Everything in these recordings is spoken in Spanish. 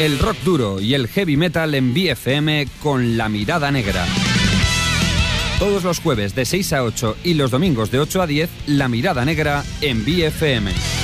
El rock duro y el heavy metal en BFM con la mirada negra. Todos los jueves de 6 a 8 y los domingos de 8 a 10, La Mirada Negra en BFM.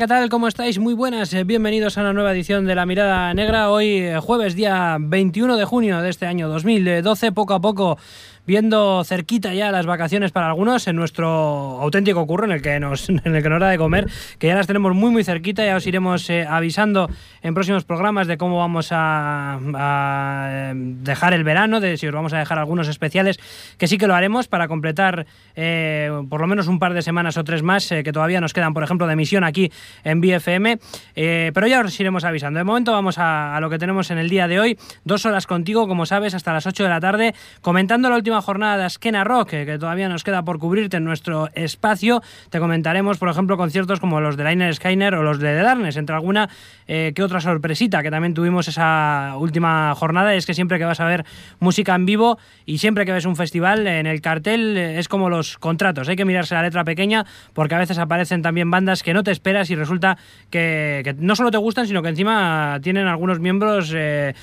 ¿Qué tal? ¿Cómo estáis? Muy buenas. Eh, bienvenidos a una nueva edición de La Mirada Negra. Hoy, eh, jueves, día 21 de junio de este año 2012. Poco a poco viendo cerquita ya las vacaciones para algunos en nuestro auténtico curro en el que nos, en el que nos da de comer, que ya las tenemos muy muy cerquita, ya os iremos eh, avisando en próximos programas de cómo vamos a, eh, dejar el verano, de si os vamos a dejar algunos especiales, que sí que lo haremos para completar eh, por lo menos un par de semanas o tres más que todavía nos quedan, por ejemplo, de emisión aquí en BFM, pero ya os iremos avisando. De momento vamos a, a, lo que tenemos en el día de hoy, dos horas contigo, como sabes, hasta las 8 de la tarde, comentando la última jornada de Askena Rock, que, todavía nos queda por cubrirte en nuestro espacio. Te comentaremos, por ejemplo, conciertos como los de Liner Skyner o los de The entre alguna eh, que otra sorpresita que también tuvimos esa última jornada. Es que siempre que vas a ver música en vivo y siempre que ves un festival, en el cartel eh, es como los contratos. Hay que mirarse la letra pequeña porque a veces aparecen también bandas que no te esperas y resulta que, no solo te gustan, sino que encima tienen algunos miembros... Eh,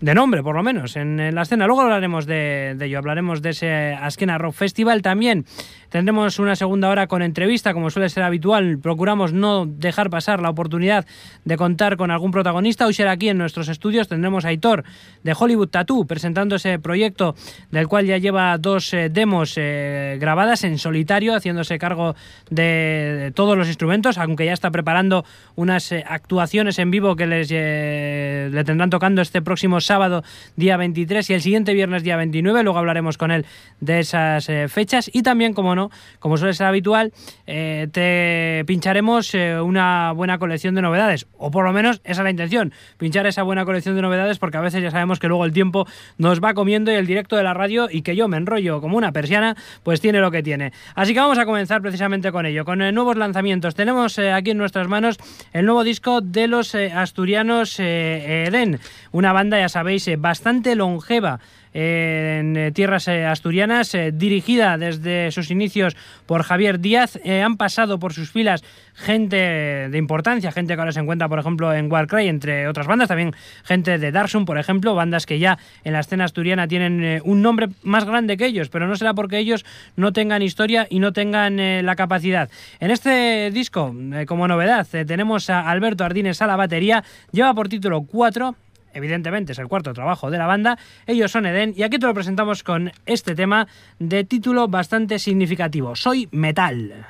de nombre, por lo menos, en, la escena. Luego hablaremos de, ello, hablaremos de ese Askena Rock Festival también. Tendremos una segunda hora con entrevista, como suele ser habitual. Procuramos no dejar pasar la oportunidad de contar con algún protagonista. Hoy será aquí en nuestros estudios. Tendremos a Aitor de Hollywood Tattoo presentando ese proyecto del cual ya lleva dos eh, demos eh, grabadas en solitario, haciéndose cargo de, todos los instrumentos, aunque ya está preparando unas eh, actuaciones en vivo que les le tendrán tocando este próximo sábado día 23 y el siguiente viernes día 29. Luego hablaremos con él de esas eh, fechas y también, como no, como suele ser habitual, eh, te pincharemos eh, una buena colección de novedades, o por lo menos esa es la intención, pinchar esa buena colección de novedades porque a veces ya sabemos que luego el tiempo nos va comiendo y el directo de la radio y que yo me enrollo como una persiana, pues tiene lo que tiene. Así que vamos a comenzar precisamente con ello, con nuevos lanzamientos. Tenemos aquí en nuestras manos el nuevo disco de los asturianos Eden, una banda, ya sabéis, bastante longeva en eh, tierras eh, asturianas, eh, dirigida desde sus inicios por Javier Díaz. han pasado por sus filas gente de importancia, gente que ahora se encuentra, por ejemplo, en Warcry, entre otras bandas, también gente de Darsum, por ejemplo, bandas que ya en la escena asturiana tienen un nombre más grande que ellos, pero no será porque ellos no tengan historia y no tengan la capacidad. En este disco, como novedad, tenemos a Alberto Ardines a la batería, lleva por título 4, evidentemente es el cuarto trabajo de la banda. Ellos son Eden y aquí te lo presentamos con este tema de título bastante significativo. Soy metal.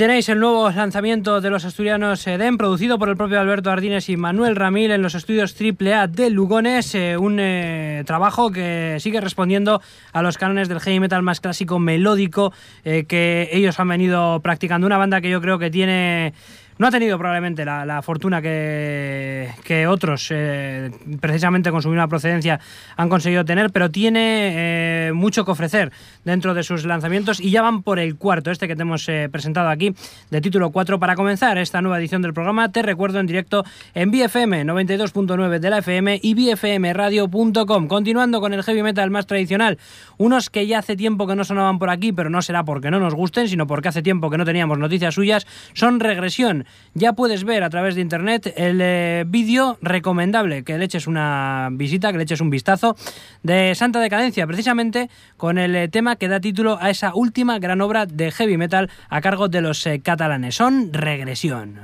Tenéis el nuevo lanzamiento de los asturianos Eden, producido por el propio Alberto Ardines y Manuel Ramil en los estudios AAA de Lugones. Eh, un eh, trabajo que sigue respondiendo a los cánones del heavy metal más clásico melódico eh, que ellos han venido practicando. Una banda que yo creo que tiene no ha tenido probablemente la, fortuna que, que otros, eh, precisamente con su misma procedencia, han conseguido tener, pero tiene eh, mucho que ofrecer dentro de sus lanzamientos y ya van por el cuarto, este que te hemos eh, presentado aquí, de título 4. Para comenzar esta nueva edición del programa, te recuerdo en directo en BFM 92.9 de la FM y bfmradio.com. Continuando con el heavy metal más tradicional, unos que ya hace tiempo que no sonaban por aquí, pero no será porque no nos gusten, sino porque hace tiempo que no teníamos noticias suyas, son Regresión ya puedes ver a través de internet el eh, vídeo recomendable, que le eches una visita, que le eches un vistazo, de Santa Decadencia, precisamente con el eh, tema que da título a esa última gran obra de heavy metal a cargo de los eh, catalanes. Son Regresión.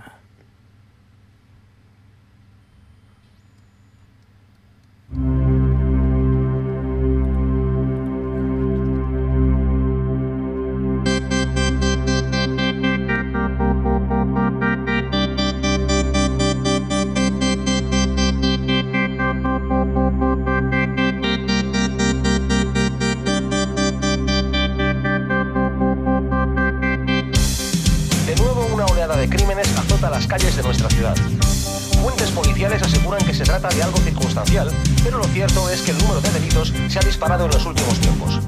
Pero lo cierto es que el número de delitos se ha disparado en los últimos tiempos.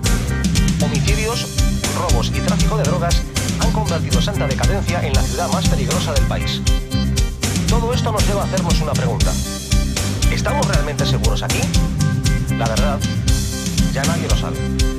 Homicidios, robos y tráfico de drogas han convertido Santa Decadencia en la ciudad más peligrosa del país. Todo esto nos lleva a hacernos una pregunta. ¿Estamos realmente seguros aquí? La verdad, ya nadie lo sabe.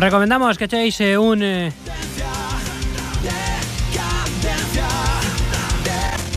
Os recomendamos que echéis eh, un... Eh,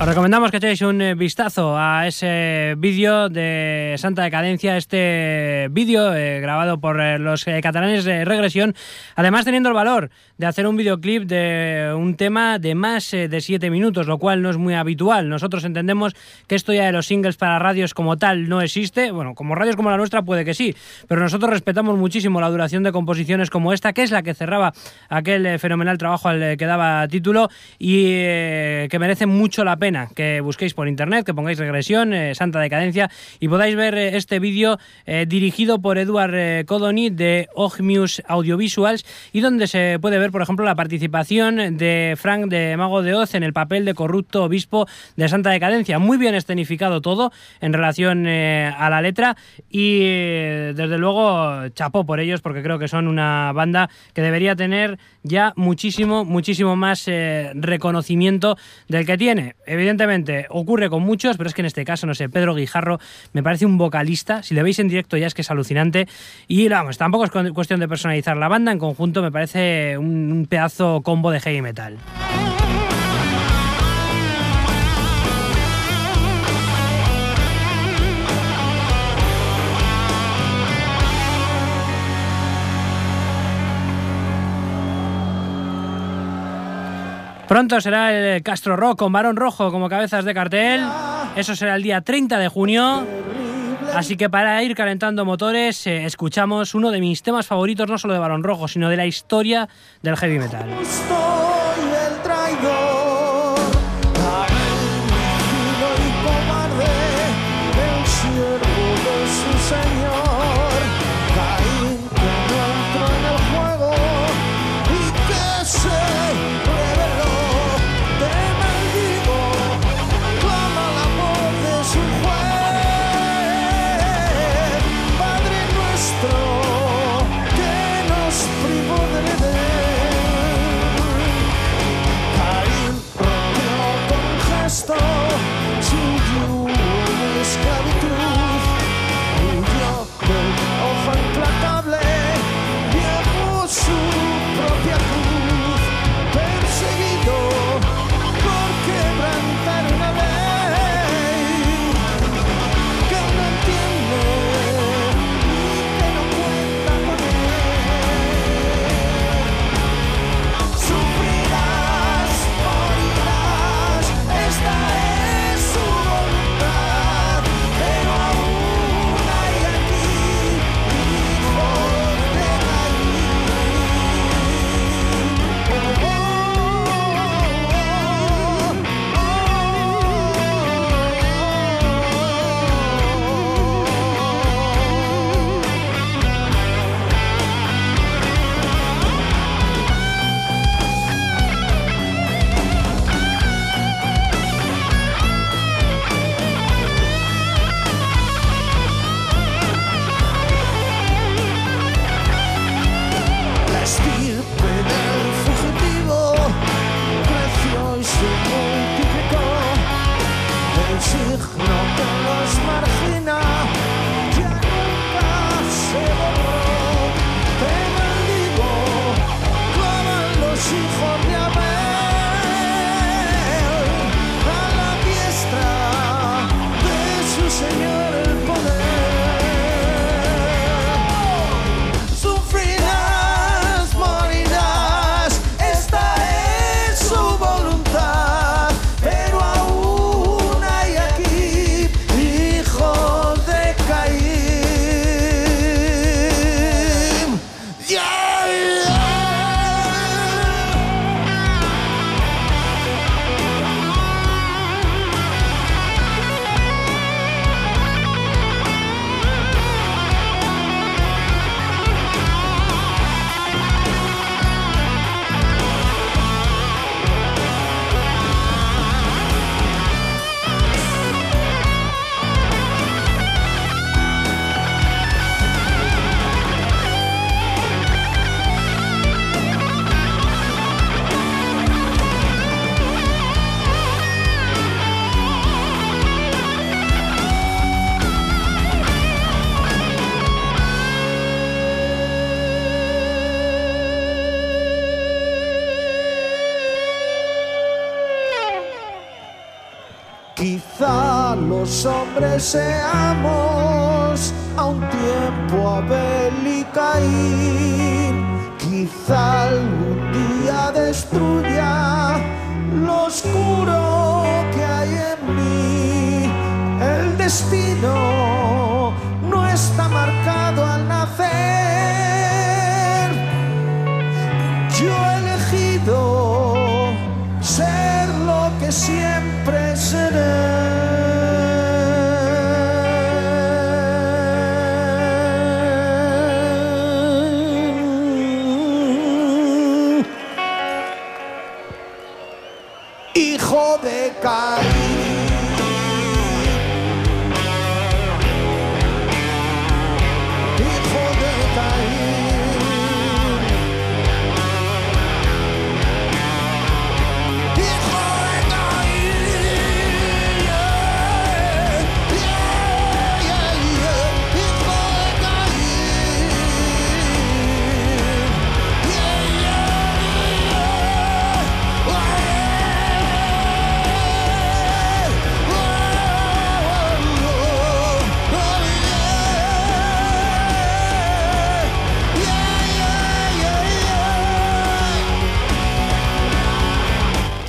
os recomendamos que echéis un eh, vistazo a ese vídeo de Santa Decadencia, este vídeo grabado por los catalanes de Regresión, además teniendo el valor de hacer un videoclip de un tema de más eh, de 7 minutos, lo cual no es muy habitual. Nosotros entendemos que esto ya de los singles para radios como tal no existe. Bueno, como radios como la nuestra puede que sí, pero nosotros respetamos muchísimo la duración de composiciones como esta, que es la que cerraba aquel eh, fenomenal trabajo al eh, que daba título y que merece mucho la pena que busquéis por internet, que pongáis regresión, Santa Decadencia y podáis ver este vídeo dirigido por Eduard Codoni de Ogmius Audiovisuals y donde se puede ver por ejemplo, la participación de Frank de Mago de Oz en el papel de corrupto obispo de Santa Decadencia. Muy bien escenificado todo en relación eh, a la letra y eh, desde luego chapó por ellos porque creo que son una banda que debería tener ya muchísimo, muchísimo más eh, reconocimiento del que tiene. Evidentemente ocurre con muchos, pero es que en este caso, no sé, Pedro Guijarro me parece un vocalista. Si le veis en directo ya es que es alucinante. Y vamos, tampoco es cuestión de personalizar la banda, en conjunto me parece un un pedazo combo de heavy metal. Pronto será el Castro Rock con Barón Rojo como cabezas de cartel. Eso será el día 30 de junio. Así que para ir calentando motores, eh, escuchamos uno de mis temas favoritos, no solo de Balón Rojo, sino de la historia del heavy metal.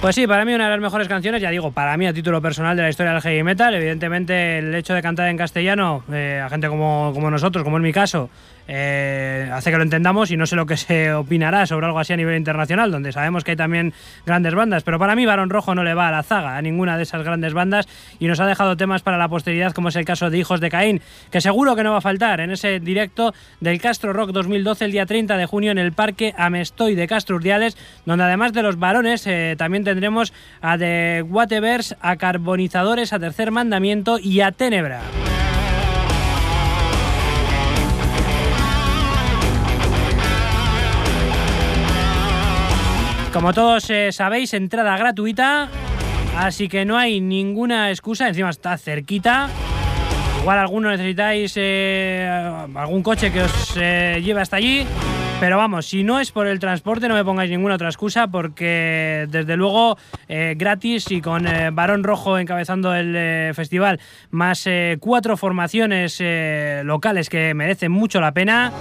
Pues sí, para mí una de las mejores canciones, ya digo, para mí a título personal de la historia del heavy metal. Evidentemente, el hecho de cantar en castellano, eh, a gente como, como nosotros, como en mi caso, eh, hace que lo entendamos y no sé lo que se opinará sobre algo así a nivel internacional, donde sabemos que hay también grandes bandas. Pero para mí, Barón Rojo no le va a la zaga a ninguna de esas grandes bandas y nos ha dejado temas para la posteridad, como es el caso de Hijos de Caín, que seguro que no va a faltar en ese directo del Castro Rock 2012, el día 30 de junio, en el Parque Amestoy de Castro Urdiales, donde además de los varones, eh, también tendremos a The Whatevers, a Carbonizadores, a Tercer Mandamiento y a Tenebra. Como todos eh, sabéis, entrada gratuita, así que no hay ninguna excusa, encima está cerquita. Igual alguno necesitáis eh, algún coche que os eh, lleve hasta allí, pero vamos, si no es por el transporte no me pongáis ninguna otra excusa porque desde luego eh, gratis y con eh, Barón Rojo encabezando el eh, festival, más eh, cuatro formaciones eh, locales que merecen mucho la pena.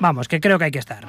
Vamos, que creo que hay que estar.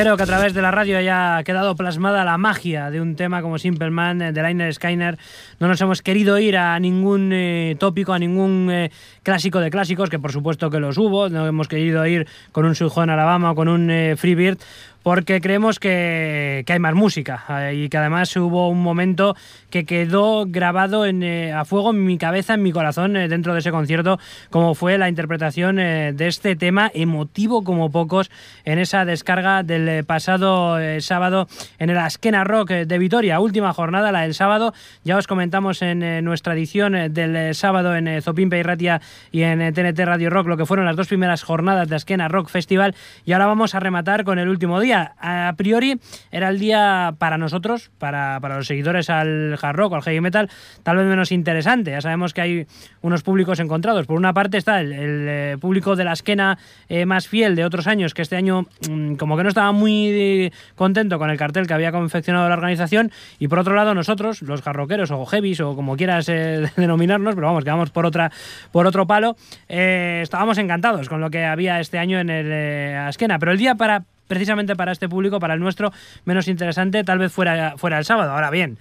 Espero que a través de la radio haya quedado plasmada la magia de un tema como Simple Man eh, de Liner Skyner. No nos hemos querido ir a ningún eh, tópico, a ningún eh, clásico de clásicos, que por supuesto que los hubo. No hemos querido ir con un Sweet Home Alabama o con un Freebird, porque creemos que, hay más música y que además hubo un momento que quedó grabado en, eh, a fuego en mi cabeza, en mi corazón, eh, dentro de ese concierto, como fue la interpretación eh, de este tema emotivo como pocos en esa descarga del eh, pasado eh, sábado en el Askena Rock eh, de Vitoria, última jornada, la del sábado. Ya os comentamos en nuestra edición del sábado en Zopimpe y Ratia y en TNT Radio Rock lo que fueron las dos primeras jornadas de Askena Rock Festival y ahora vamos a rematar con el último día. A priori era el día para nosotros, para, para los seguidores al hard rock, al heavy metal, tal vez menos interesante. Ya sabemos que hay unos públicos encontrados. Por una parte está el, eh, público de la esquena eh, más fiel de otros años, que este año mm, como que no estaba muy eh, contento con el cartel que había confeccionado la organización. Y por otro lado nosotros, los jarroqueros o heavies o como quieras eh, denominarnos, pero vamos, que vamos por, otra, por otro palo, estábamos encantados con lo que había este año en el esquena. Pero el día para precisamente para este público, para el nuestro, menos interesante, tal vez fuera, fuera el sábado. Ahora bien,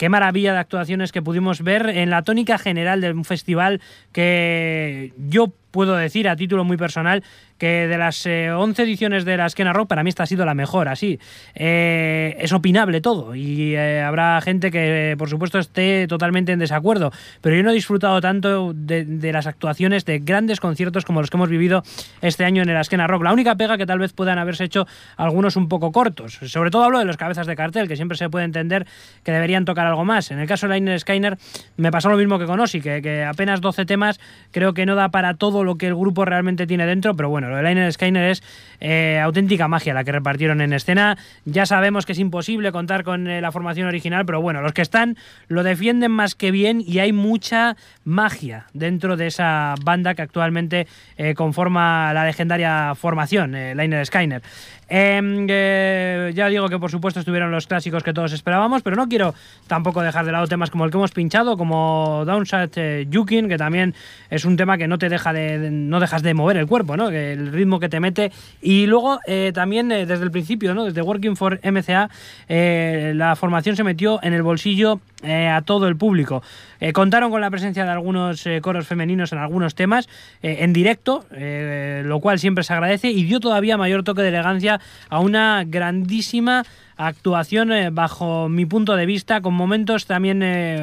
qué maravilla de actuaciones que pudimos ver en la tónica general de un festival que yo puedo decir a título muy personal que de las eh, 11 ediciones de la Esquena Rock, para mí esta ha sido la mejor, así. Eh, es opinable todo y eh, habrá gente que, por supuesto, esté totalmente en desacuerdo, pero yo no he disfrutado tanto de, de las actuaciones de grandes conciertos como los que hemos vivido este año en la Esquena Rock. La única pega que tal vez puedan haberse hecho algunos un poco cortos. Sobre todo hablo de los cabezas de cartel, que siempre se puede entender que deberían tocar algo más. En el caso de Liner Skyner me pasó lo mismo que con Ozzy, que, que apenas 12 temas creo que no da para todo lo que el grupo realmente tiene dentro, pero bueno, lo de Liner Skyner es eh, auténtica magia la que repartieron en escena. Ya sabemos que es imposible contar con eh, la formación original, pero bueno, los que están lo defienden más que bien y hay mucha magia dentro de esa banda que actualmente eh, conforma la legendaria formación, Liner Skyner. Em, ya digo que por supuesto estuvieron los clásicos que todos esperábamos, pero no quiero tampoco dejar de lado temas como el que hemos pinchado, como Downside eh, que también es un tema que no te deja de, no dejas de mover el cuerpo, ¿no? El ritmo que te mete. Y luego eh, también eh, desde el principio, ¿no? Desde Working for MCA, eh, la formación se metió en el bolsillo a todo el público. Eh, contaron con la presencia de algunos eh, coros femeninos en algunos temas eh, en directo, lo cual siempre se agradece y dio todavía mayor toque de elegancia a una grandísima actuación bajo mi punto de vista, con momentos también,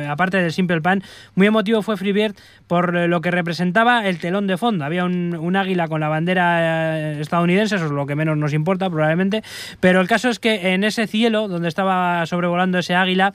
aparte del Simple Pan, muy emotivo fue Freebird por lo que representaba el telón de fondo. Había un, águila con la bandera estadounidense, eso es lo que menos nos importa probablemente, pero el caso es que en ese cielo donde estaba sobrevolando ese águila,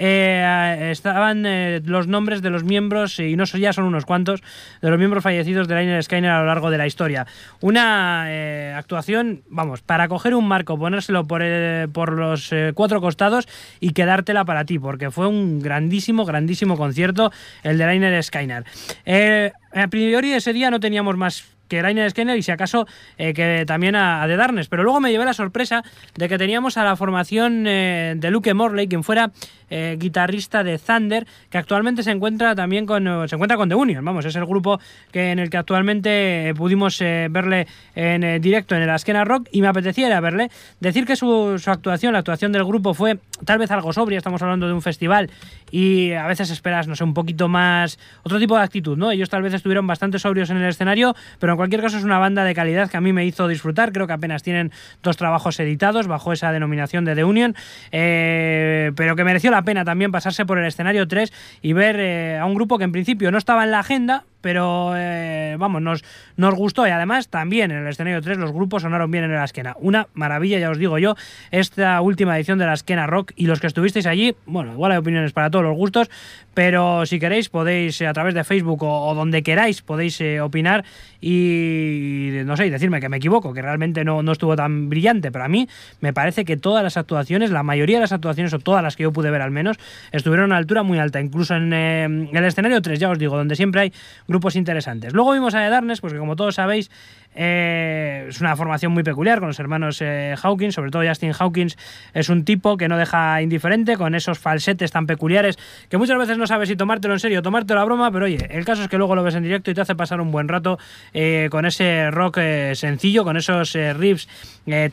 eh, estaban eh, los nombres de los miembros, y no ya son unos cuantos, de los miembros fallecidos de Liner Skyner a lo largo de la historia. Una eh, actuación, vamos, para coger un marco, ponérselo por, eh, por los eh, cuatro costados y quedártela para ti, porque fue un grandísimo, grandísimo concierto el de Liner Skyner. Eh, a priori ese día no teníamos más que Rainer Skinner y si acaso eh, que también a, a The Darkness. Pero luego me llevé la sorpresa de que teníamos a la formación eh, de Luke Morley, quien fuera eh, guitarrista de Thunder, que actualmente se encuentra también con se encuentra con The Union, vamos, es el grupo que en el que actualmente eh, pudimos eh, verle en eh, directo en el Askena Rock y me apetecía ir a verle. Decir que su, su actuación, la actuación del grupo fue tal vez algo sobria, estamos hablando de un festival y a veces esperas, no sé, un poquito más, otro tipo de actitud, ¿no? Ellos tal vez estuvieron bastante sobrios en el escenario, pero en cualquier caso es una banda de calidad que a mí me hizo disfrutar, creo que apenas tienen dos trabajos editados bajo esa denominación de The Union, eh, pero que mereció la pena también pasarse por el escenario 3 y ver eh, a un grupo que en principio no estaba en la agenda, pero eh, vamos, nos, nos gustó y además también en el escenario 3 los grupos sonaron bien en la esquena. Una maravilla, ya os digo yo, esta última edición de la esquena rock y los que estuvisteis allí, bueno, igual hay opiniones para todos los gustos, pero si queréis podéis eh, a través de Facebook o, donde queráis podéis eh, opinar y no sé, decirme que me equivoco, que realmente no, no estuvo tan brillante, pero a mí me parece que todas las actuaciones, la mayoría de las actuaciones o todas las que yo pude ver al menos, estuvieron a una altura muy alta, incluso en el escenario 3, ya os digo, donde siempre hay grupos interesantes. Luego vimos a The Darkness, porque como todos sabéis, eh, es una formación muy peculiar con los hermanos eh, Hawkins, sobre todo Justin Hawkins es un tipo que no deja indiferente con esos falsetes tan peculiares que muchas veces no sabes si tomártelo en serio o tomártelo a broma, pero oye, el caso es que luego lo ves en directo y te hace pasar un buen rato eh, con ese rock eh, sencillo, con esos riffs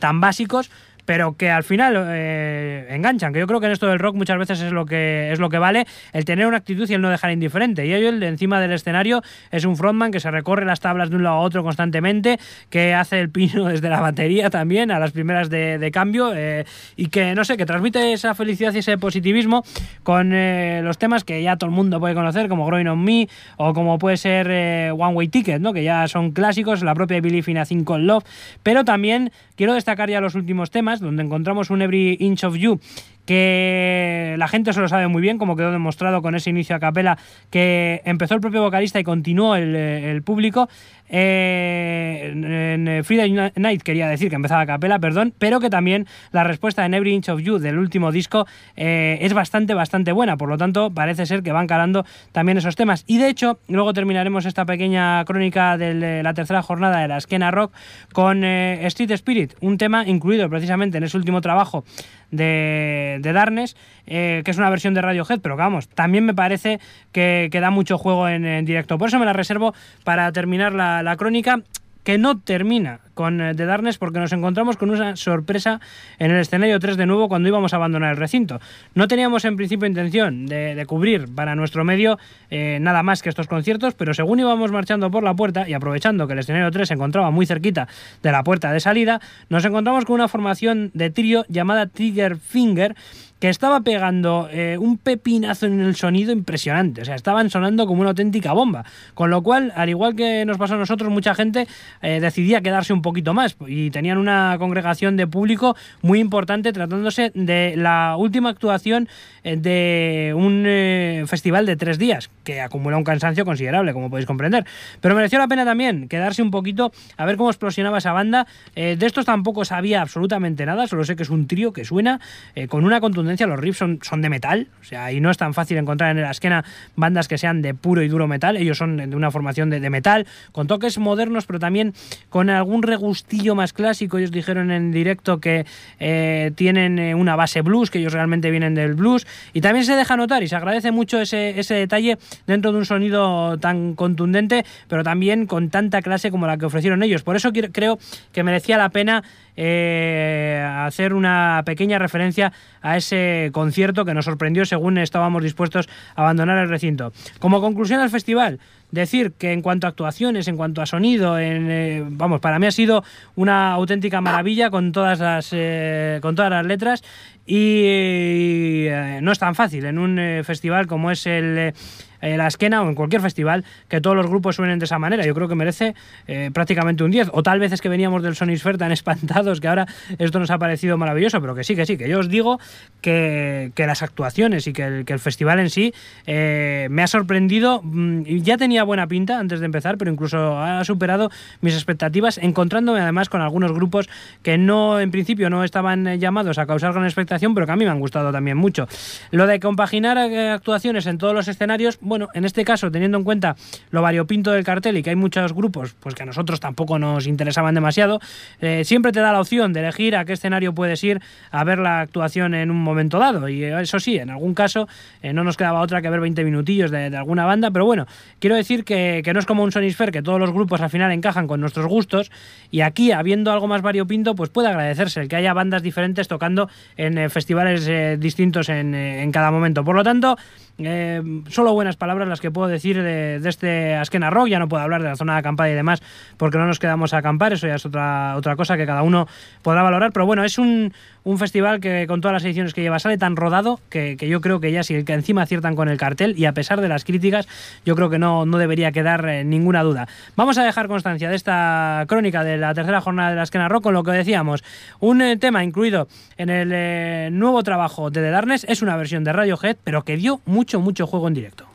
tan básicos pero que al final eh, enganchan, que yo creo que en esto del rock muchas veces es lo que es lo que vale el tener una actitud y el no dejar indiferente. Y ello, el de encima del escenario, es un frontman que se recorre las tablas de un lado a otro constantemente, que hace el pino desde la batería también a las primeras de, cambio eh, y que, no sé, que transmite esa felicidad y ese positivismo con eh, los temas que ya todo el mundo puede conocer, como Growing on Me o como puede ser One Way Ticket, ¿no? que ya son clásicos, la propia Believe in a Thing Called Love, pero también quiero destacar ya los últimos temas, donde encontramos un Every Inch of You que la gente se lo sabe muy bien, como quedó demostrado con ese inicio a capela que empezó el propio vocalista y continuó el, el público. Eh, en Friday Night quería decir que empezaba a capela, perdón, pero que también la respuesta en Every Inch of You del último disco eh, es bastante, bastante buena. Por lo tanto, parece ser que van calando también esos temas. Y de hecho, luego terminaremos esta pequeña crónica de la tercera jornada de la Esquena Rock con eh, Street Spirit, un tema incluido precisamente en ese último trabajo de, de Darkness, eh, que es una versión de Radiohead, pero vamos, también me parece que, que da mucho juego en, en, directo. Por eso me la reservo para terminar la, la crónica que no termina con eh, The Darkness porque nos encontramos con una sorpresa en el escenario 3 de nuevo cuando íbamos a abandonar el recinto. No teníamos en principio intención de, de cubrir para nuestro medio eh, nada más que estos conciertos, pero según íbamos marchando por la puerta y aprovechando que el escenario 3 se encontraba muy cerquita de la puerta de salida, nos encontramos con una formación de trío llamada Trigger Finger que estaba pegando eh, un pepinazo en el sonido impresionante. O sea, estaban sonando como una auténtica bomba. Con lo cual, al igual que nos pasó a nosotros, mucha gente eh, decidía quedarse un poquito más. Y tenían una congregación de público muy importante tratándose de la última actuación eh, de un festival de tres días, que acumula un cansancio considerable, como podéis comprender. Pero mereció la pena también quedarse un poquito a ver cómo explosionaba esa banda. de estos tampoco sabía absolutamente nada, solo sé que es un trío que suena con una contundencia los riffs son, de metal, o sea, y no es tan fácil encontrar en la esquena bandas que sean de puro y duro metal, ellos son de una formación de, de metal, con toques modernos, pero también con algún regustillo más clásico, ellos dijeron en directo que eh, tienen eh, una base blues, que ellos realmente vienen del blues, y también se deja notar y se agradece mucho ese, ese detalle dentro de un sonido tan contundente, pero también con tanta clase como la que ofrecieron ellos. Por eso creo que merecía la pena eh, hacer una pequeña referencia a ese concierto que nos sorprendió según estábamos dispuestos a abandonar el recinto. Como conclusión al festival, decir que en cuanto a actuaciones, en cuanto a sonido, en, eh, vamos, para mí ha sido una auténtica maravilla con todas las, eh, con todas las letras y eh, no es tan fácil en un festival como es el eh, la esquena o en cualquier festival que todos los grupos suenen de esa manera. Yo creo que merece eh, prácticamente un 10. O tal vez es que veníamos del Sonisphere tan espantados que ahora esto nos ha parecido maravilloso, pero que sí, que sí, que yo os digo que, que las actuaciones y que el, que el festival en sí eh, me ha sorprendido. Mm, ya tenía buena pinta antes de empezar, pero incluso ha superado mis expectativas, encontrándome además con algunos grupos que no, en principio, no estaban llamados a causar gran expectación, pero que a mí me han gustado también mucho. Lo de compaginar actuaciones en todos los escenarios, bueno, en este caso, teniendo en cuenta lo variopinto del cartel y que hay muchos grupos pues que a nosotros tampoco nos interesaban demasiado, eh, siempre te da la opción de elegir a qué escenario puedes ir a ver la actuación en un momento dado. Y eso sí, en algún caso eh, no nos quedaba otra que ver 20 minutillos de, alguna banda, pero bueno, quiero decir que, no es como un Sonic Fair, que todos los grupos al final encajan con nuestros gustos, y aquí, habiendo algo más variopinto, pues puede agradecerse el que haya bandas diferentes tocando en eh, festivales distintos en, en cada momento. Por lo tanto, eh, solo buenas palabras las que puedo decir de, este Askena Rock. Ya no puedo hablar de la zona de acampada y demás porque no nos quedamos a acampar. Eso ya es otra, otra cosa que cada uno podrá valorar. Pero bueno, es un, un festival que con todas las ediciones que lleva sale tan rodado que, que yo creo que ya si que encima aciertan con el cartel y a pesar de las críticas, yo creo que no, no debería quedar eh, ninguna duda. Vamos a dejar constancia de esta crónica de la tercera jornada de la Askena Rock con lo que decíamos. Un eh, tema incluido en el eh, nuevo trabajo de The Darkness es una versión de Radiohead, pero que dio mucho, mucho juego en directo.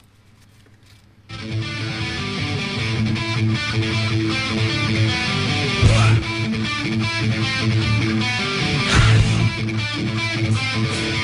Thank you.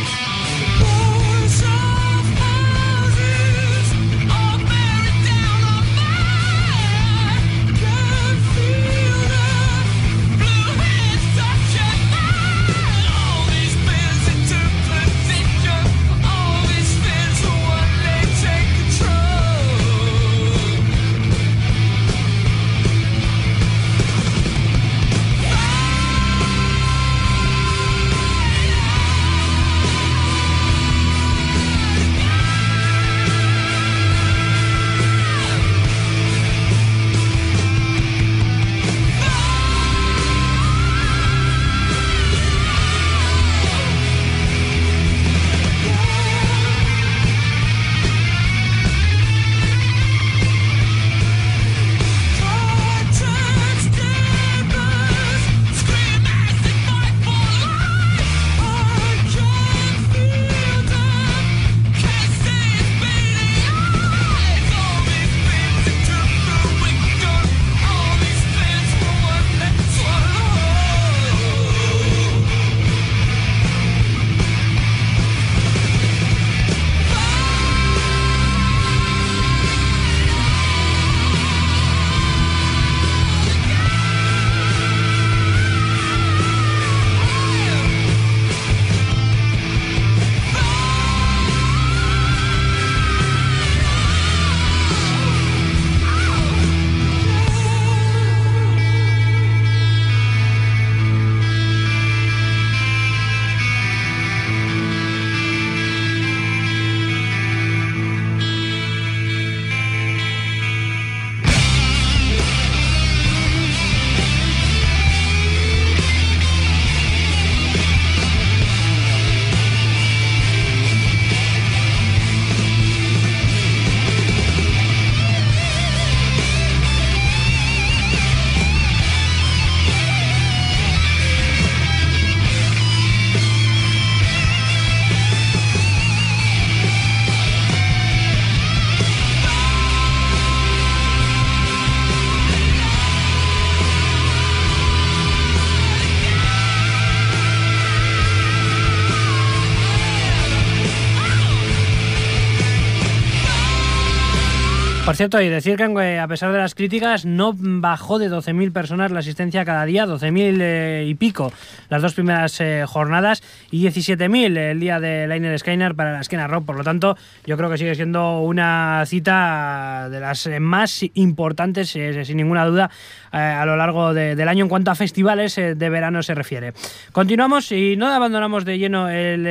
Cierto, y decir que eh, a pesar de las críticas no bajó de 12.000 personas la asistencia cada día, 12.000 eh, y pico las dos primeras eh, jornadas y 17.000 el día de Liner Skyner para la esquina rock. Por lo tanto, yo creo que sigue siendo una cita de las eh, más importantes, eh, sin ninguna duda, eh, a lo largo de- del año en cuanto a festivales de verano se refiere. Continuamos y no abandonamos de lleno el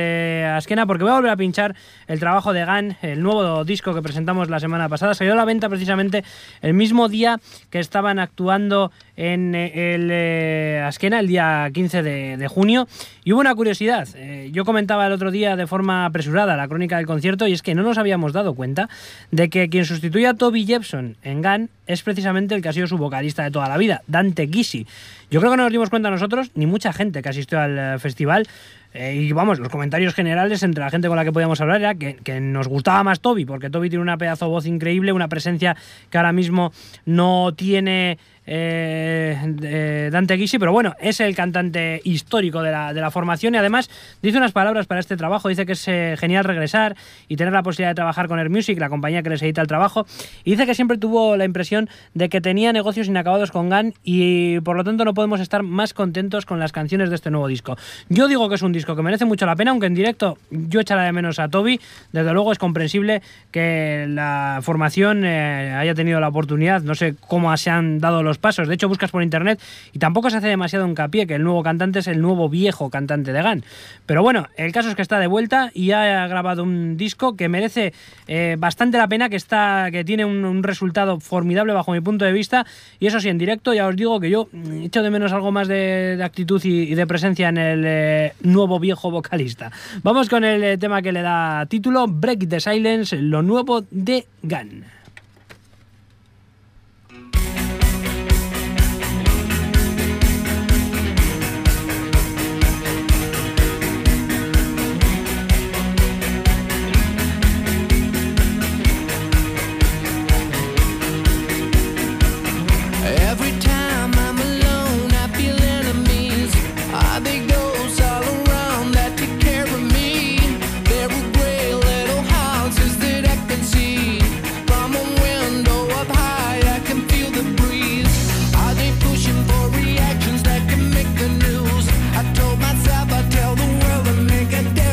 Askena porque voy a volver a pinchar el trabajo de GAN, el nuevo disco que presentamos la semana pasada. Salió a la venta precisamente el mismo día que estaban actuando en eh, el eh, Askena, el día 15 de, junio. Y hubo una curiosidad. eh, yo comentaba el otro día de forma apresurada la crónica del concierto y es que no nos habíamos dado cuenta de que quien sustituye a Toby Jepson en GAN es precisamente el que ha sido su vocalista de toda la vida, Dante Gisi. Yo creo que no nos dimos cuenta nosotros, ni mucha gente que asistió al eh, festival. y vamos, los comentarios generales entre la gente con la que podíamos hablar era que, nos gustaba más Toby, porque Toby tiene una pedazo voz increíble, una presencia que ahora mismo no tiene eh, de Dante Guisi, pero bueno, es el cantante histórico de la, formación y además dice unas palabras para este trabajo. Dice que es eh, genial regresar y tener la posibilidad de trabajar con Air Music, la compañía que les edita el trabajo. Y dice que siempre tuvo la impresión de que tenía negocios inacabados con GAN y por lo tanto no podemos estar más contentos con las canciones de este nuevo disco. Yo digo que es un disco que merece mucho la pena, aunque en directo yo echará de menos a Toby. Desde luego es comprensible que la formación eh, haya tenido la oportunidad, no sé cómo se han dado los pasos. De hecho, buscas por internet y tampoco se hace demasiado hincapié que el nuevo cantante es el nuevo viejo cantante de GAN. Pero bueno, el caso es que está de vuelta y ha grabado un disco que merece eh, bastante la pena, que está, que tiene un, resultado formidable bajo mi punto de vista. Y eso sí, en directo ya os digo que yo mm, echo de menos algo más de, actitud y, y de presencia en el eh, nuevo viejo vocalista. Vamos con el eh, tema que le da título, Break the Silence, lo nuevo de GAN.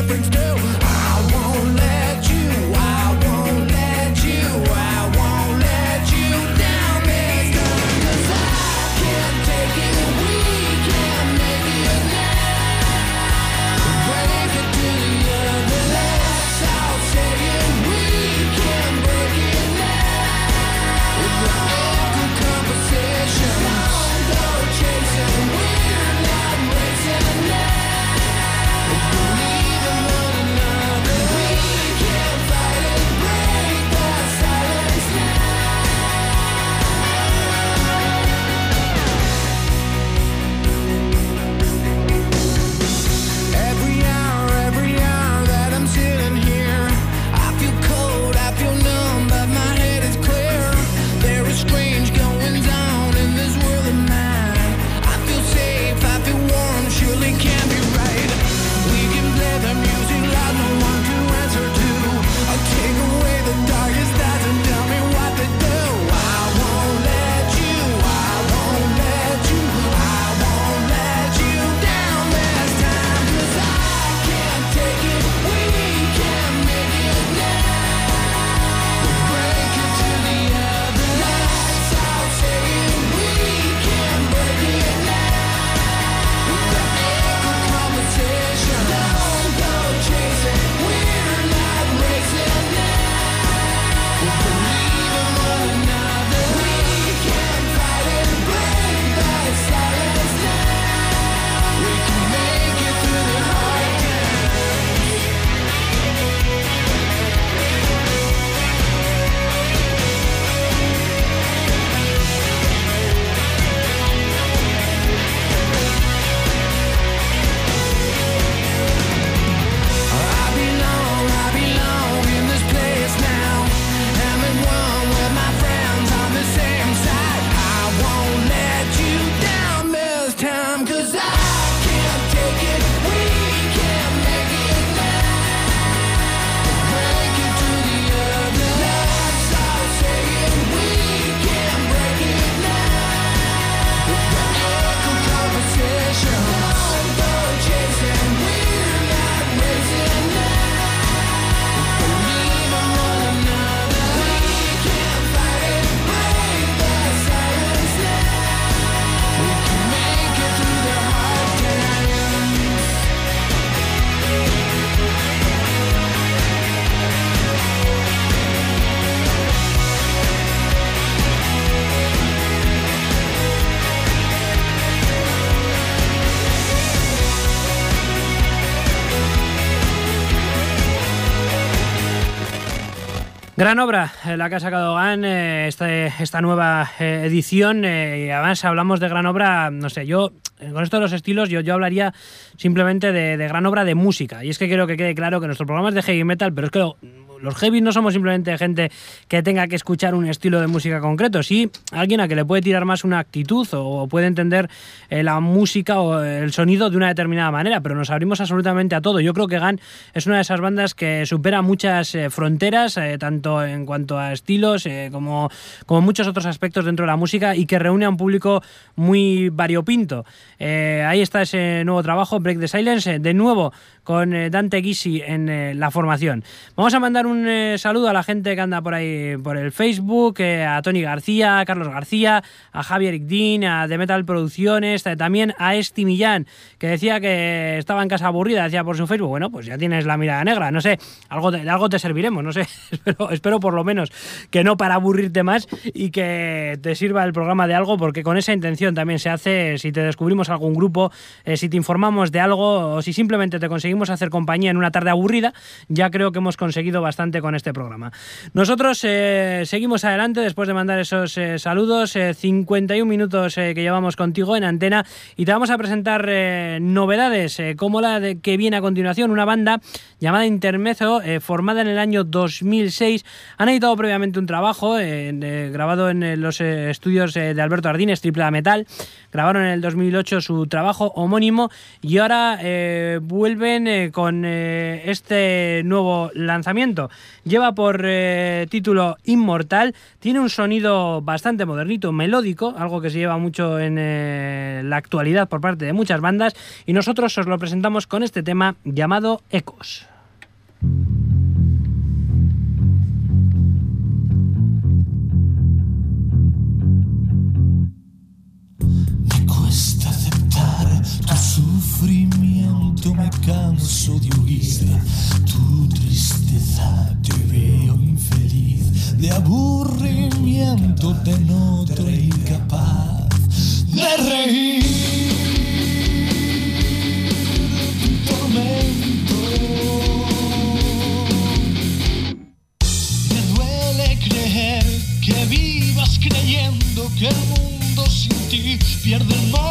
Make a Gran obra eh, la que ha sacado GAN, eh, este- esta nueva eh, edición. y además hablamos de gran obra, no sé, yo con esto de los estilos, yo, yo hablaría simplemente de, de gran obra de música. Y es que quiero que quede claro que nuestro programa es de heavy metal, pero es que lo- los heavy no somos simplemente gente que tenga que escuchar un estilo de música concreto, sí alguien a que le puede tirar más una actitud o puede entender eh, la música o el sonido de una determinada manera, pero nos abrimos absolutamente a todo. Yo creo que GAN es una de esas bandas que supera muchas eh, fronteras, eh, tanto en cuanto a estilos como, como muchos otros aspectos dentro de la música y que reúne a un público muy variopinto. ahí está ese nuevo trabajo, Break the Silence, de nuevo con Dante Guisi en la formación. Vamos a mandar un saludo a la gente que anda por ahí por el Facebook, a Tony García, a Carlos García, a Javier Igdín, a The Metal Producciones, también a Esti Millán, que decía que estaba en casa aburrida, decía por su Facebook, bueno, pues ya tienes la mirada negra, no sé, algo algo te serviremos, no sé, espero, espero por lo menos que no para aburrirte más y que te sirva el programa de algo, porque con esa intención también se hace, si te descubrimos algún grupo, eh, si te informamos de algo o si simplemente te conseguimos hacer compañía en una tarde aburrida, ya creo que hemos conseguido bastante con este programa. Nosotros eh, seguimos adelante después de mandar esos eh, saludos, 51 minutos que llevamos contigo en antena y te vamos a presentar eh, novedades eh, como la de, que viene a continuación, una banda llamada Intermezzo, eh, formada en el año 2006. Han editado previamente un trabajo grabado en los estudios de Alberto Ardines, Triple A Metal. Grabaron en el 2008 su trabajo homónimo y ahora vuelven con este nuevo lanzamiento. Lleva por título Inmortal, tiene un sonido bastante modernito, melódico, algo que se lleva mucho en la actualidad por parte de muchas bandas y nosotros os lo presentamos con este tema llamado Ecos. Me canso de. De aburrimiento te noto incapaz de reír. Tu tormento. Me duele creer que vivas creyendo que el mundo sin ti pierde el movimiento,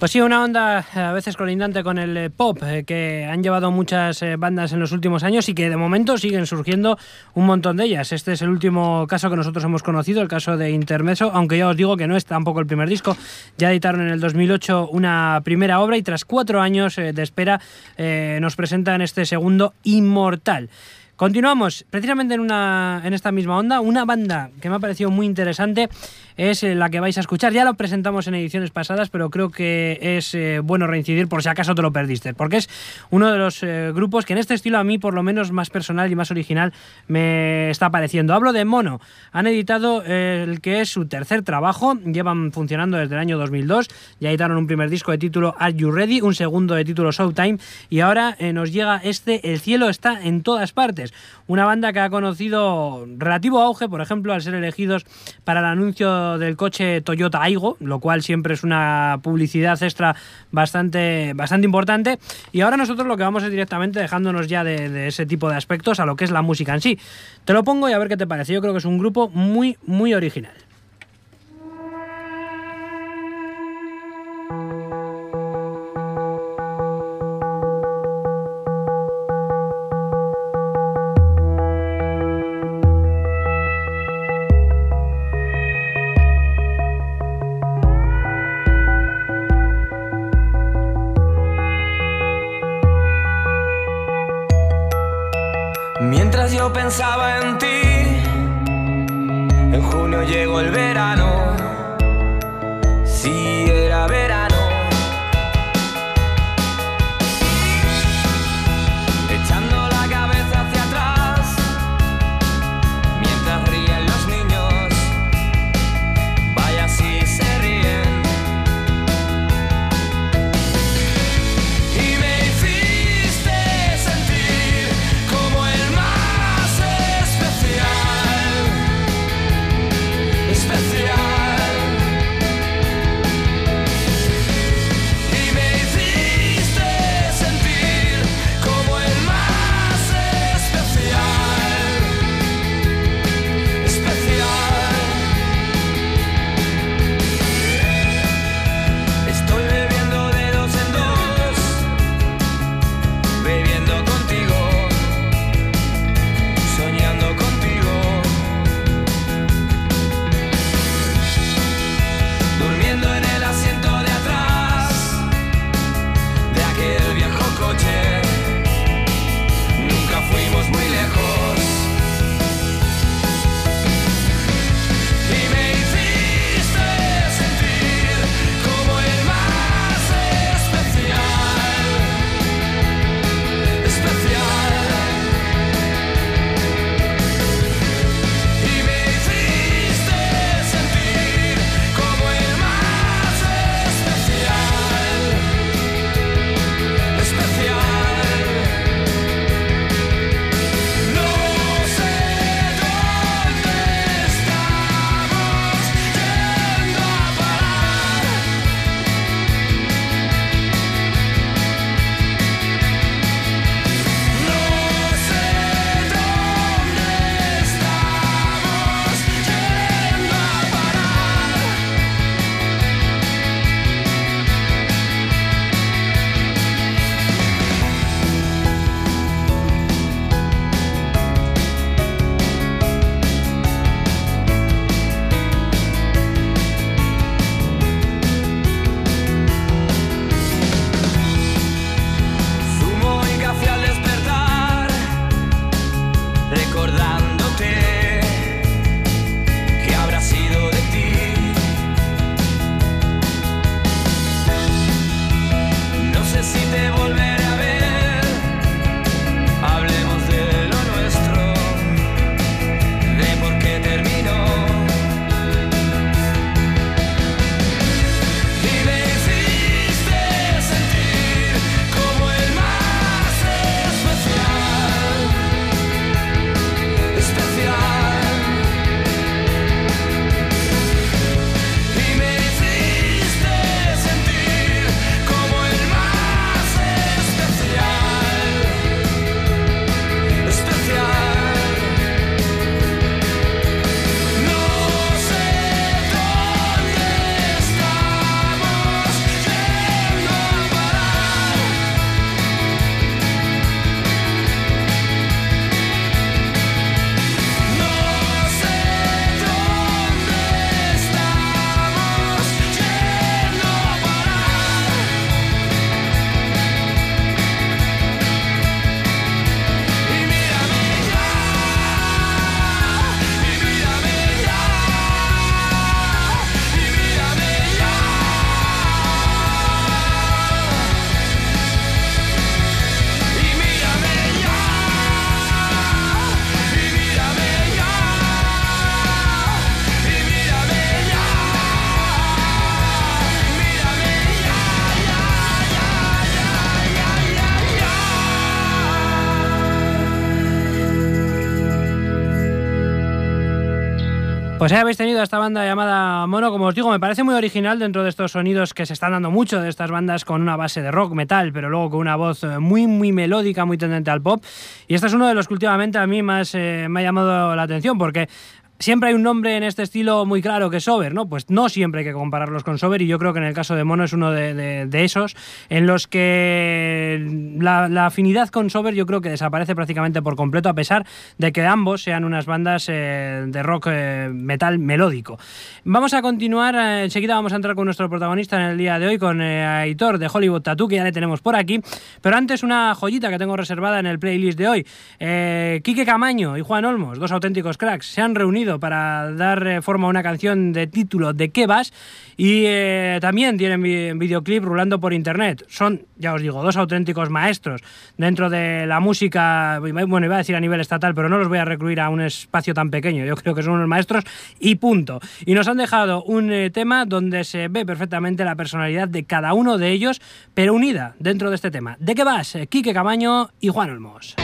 Pues sí, una onda eh, a veces colindante con el eh, pop eh, que han llevado muchas bandas en los últimos años y que de momento siguen surgiendo un montón de ellas. Este es el último caso que nosotros hemos conocido, el caso de Intermeso, aunque ya os digo que no es tampoco el primer disco. Ya editaron en el 2008 una primera obra y tras cuatro años de espera nos presentan este segundo Inmortal. Continuamos precisamente en, una, en esta misma onda. Una banda que me ha parecido muy interesante es eh, la que vais a escuchar. Ya lo presentamos en ediciones pasadas, pero creo que es eh, bueno reincidir por si acaso te lo perdiste, porque es uno de los eh, grupos que en este estilo a mí por lo menos más personal y más original me está pareciendo. Hablo de Mono. Han editado el que es su tercer trabajo, llevan funcionando desde el año 2002, ya editaron un primer disco de título Are You Ready, un segundo de título Showtime y ahora nos llega este El cielo está en todas partes. Una banda que ha conocido relativo auge, por ejemplo, al ser elegidos para el anuncio del coche Toyota Aigo, lo cual siempre es una publicidad extra bastante, bastante importante. Y ahora nosotros lo que vamos es directamente dejándonos ya de, de ese tipo de aspectos a lo que es la música en sí. Te lo pongo y a ver qué te parece. Yo creo que es un grupo muy, muy original. Pensaba Pues habéis tenido a esta banda llamada Mono, como os digo, me parece muy original dentro de estos sonidos que se están dando mucho de estas bandas con una base de rock, metal, pero luego con una voz eh, muy, muy melódica, muy tendente al pop. Y este es uno de los que últimamente a mí más eh, me ha llamado la atención, porque Siempre hay un nombre en este estilo muy claro que es Sober, ¿no? Pues no siempre hay que compararlos con Sober y yo creo que en el caso de Mono es uno de, esos en los que la, afinidad con Sober yo creo que desaparece prácticamente por completo a pesar de que ambos sean unas bandas eh, de rock eh, metal melódico. Vamos a continuar, eh, enseguida vamos a entrar con nuestro protagonista en el día de hoy, con Aitor de Hollywood Tattoo, que ya le tenemos por aquí, pero antes una joyita que tengo reservada en el playlist de hoy. Quique Camaño y Juan Olmos, dos auténticos cracks, se han reunido para dar eh, forma a una canción de título ¿De qué vas? Y eh, también tienen vi- videoclip rulando por internet. Son, ya os digo, dos auténticos maestros dentro de la música, bueno, iba a decir a nivel estatal, pero no los voy a recluir a un espacio tan pequeño. Yo creo que son unos maestros y punto. Y nos han dejado un eh, tema donde se ve perfectamente la personalidad de cada uno de ellos, pero unida dentro de este tema. ¿De qué vas? Quique Camaño y Juan Olmos.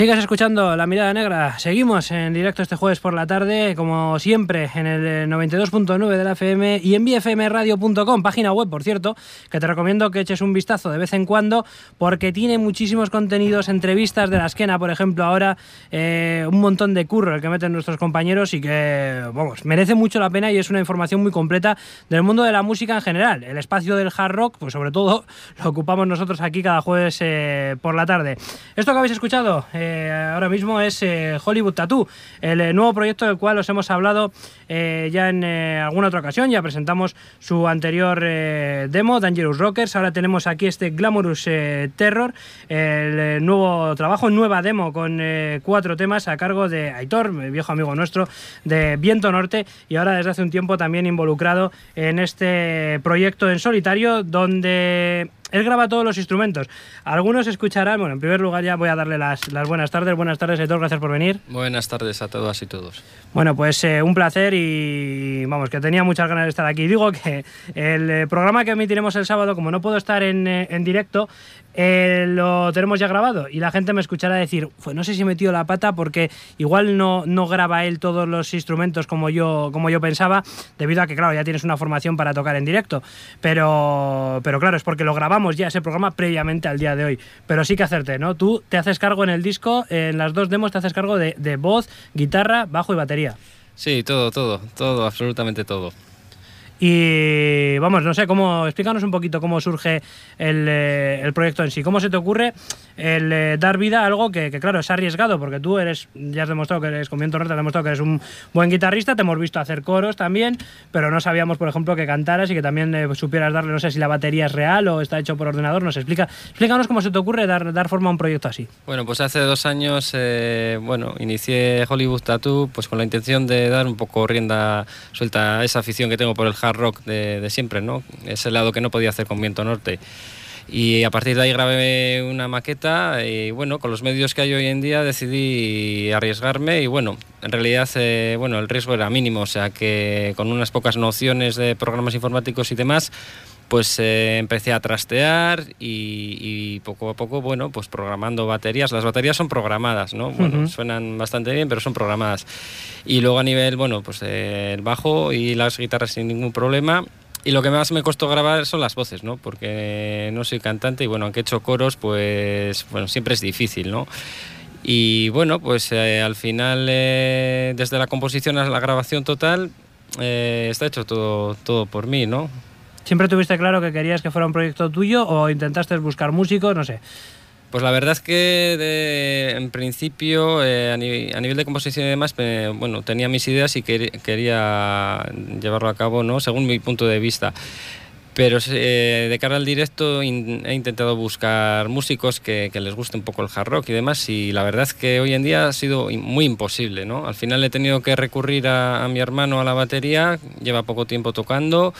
Sigues escuchando La Mirada Negra. Seguimos en directo este jueves por la tarde, como siempre, en el 92.9 de la FM y en bfmradio.com, página web, por cierto, que te recomiendo que eches un vistazo de vez en cuando porque tiene muchísimos contenidos, entrevistas de la esquena, por ejemplo, ahora eh, un montón de curro el que meten nuestros compañeros y que, vamos, merece mucho la pena y es una información muy completa del mundo de la música en general. El espacio del hard rock, pues sobre todo, lo ocupamos nosotros aquí cada jueves eh, por la tarde. Esto que habéis escuchado eh, ahora mismo es eh, Hollywood Tattoo, el eh, nuevo proyecto del cual os hemos hablado eh, ya en eh, alguna otra ocasión. Ya presentamos su anterior eh, demo, Dangerous Rockers. Ahora tenemos aquí este Glamorous eh, Terror, el eh, nuevo trabajo, nueva demo con eh, cuatro temas a cargo de Aitor, viejo amigo nuestro de Viento Norte, y ahora desde hace un tiempo también involucrado en este proyecto en solitario donde él graba todos los instrumentos. Algunos escucharán, bueno, en primer lugar ya voy a darle las, las buenas tardes. Buenas tardes, Aitor, gracias por venir. Buenas tardes a todas y todos. Bueno, pues eh, un placer y vamos, que tenía muchas ganas de estar aquí. Digo que el eh, programa que emitiremos el sábado, como no puedo estar en, eh, en directo, eh, lo tenemos ya grabado y la gente me escuchará decir, no sé si he metido la pata porque igual no, no graba él todos los instrumentos como yo, como yo pensaba, debido a que, claro, ya tienes una formación para tocar en directo. Pero, pero claro, es porque lo grabamos ya ese programa previamente al día de hoy. Pero sí que hacerte, ¿no? Tú te haces cargo en el disco, en las dos demos te haces cargo de, de voz, guitarra, bajo y batería. Sí, todo, todo, todo, absolutamente todo. Y vamos, no sé, cómo, explícanos un poquito cómo surge el, eh, el proyecto en sí. ¿Cómo se te ocurre el eh, dar vida a algo que, que, claro, es arriesgado? Porque tú eres, ya has demostrado que eres, con Viento Norte, has demostrado que eres un buen guitarrista, te hemos visto hacer coros también, pero no sabíamos, por ejemplo, que cantaras y que también eh, supieras darle, no sé si la batería es real o está hecho por ordenador, nos explica. Explícanos cómo se te ocurre dar, dar forma a un proyecto así. Bueno, pues hace dos años, eh, bueno, inicié Hollywood Tattoo pues con la intención de dar un poco rienda suelta a esa afición que tengo por el hard rock de, siempre, ¿no? Ese lado que no podía hacer con Viento Norte. Y a partir de ahí grabé una maqueta y bueno, con los medios que hay hoy en día decidí arriesgarme y bueno, en realidad eh, bueno, el riesgo era mínimo, o sea que con unas pocas nociones de programas informáticos y demás, pues eh, empecé a trastear y, y, poco a poco, bueno, pues programando baterías. Las baterías son programadas, ¿no? Bueno, uh -huh. suenan bastante bien, pero son programadas. Y luego a nivel, bueno, pues eh, el bajo y las guitarras sin ningún problema. Y lo que más me costó grabar son las voces, ¿no? Porque no soy cantante y bueno, aunque he hecho coros, pues bueno, siempre es difícil, ¿no? Y bueno, pues eh, al final, eh, desde la composición a la grabación total, eh, está hecho todo, todo por mí, ¿no? ¿Siempre tuviste claro que querías que fuera un proyecto tuyo o intentaste buscar músicos? No sé. Pues la verdad es que de, en principio, eh, a, nivel, a, nivel de composición y demás, bueno, tenía mis ideas y quer, quería llevarlo a cabo, ¿no? Según mi punto de vista. Pero eh, de cara al directo in, he intentado buscar músicos que, que, les guste un poco el hard rock y demás y la verdad es que hoy en día ha sido muy imposible, ¿no? Al final he tenido que recurrir a, a mi hermano a la batería, lleva poco tiempo tocando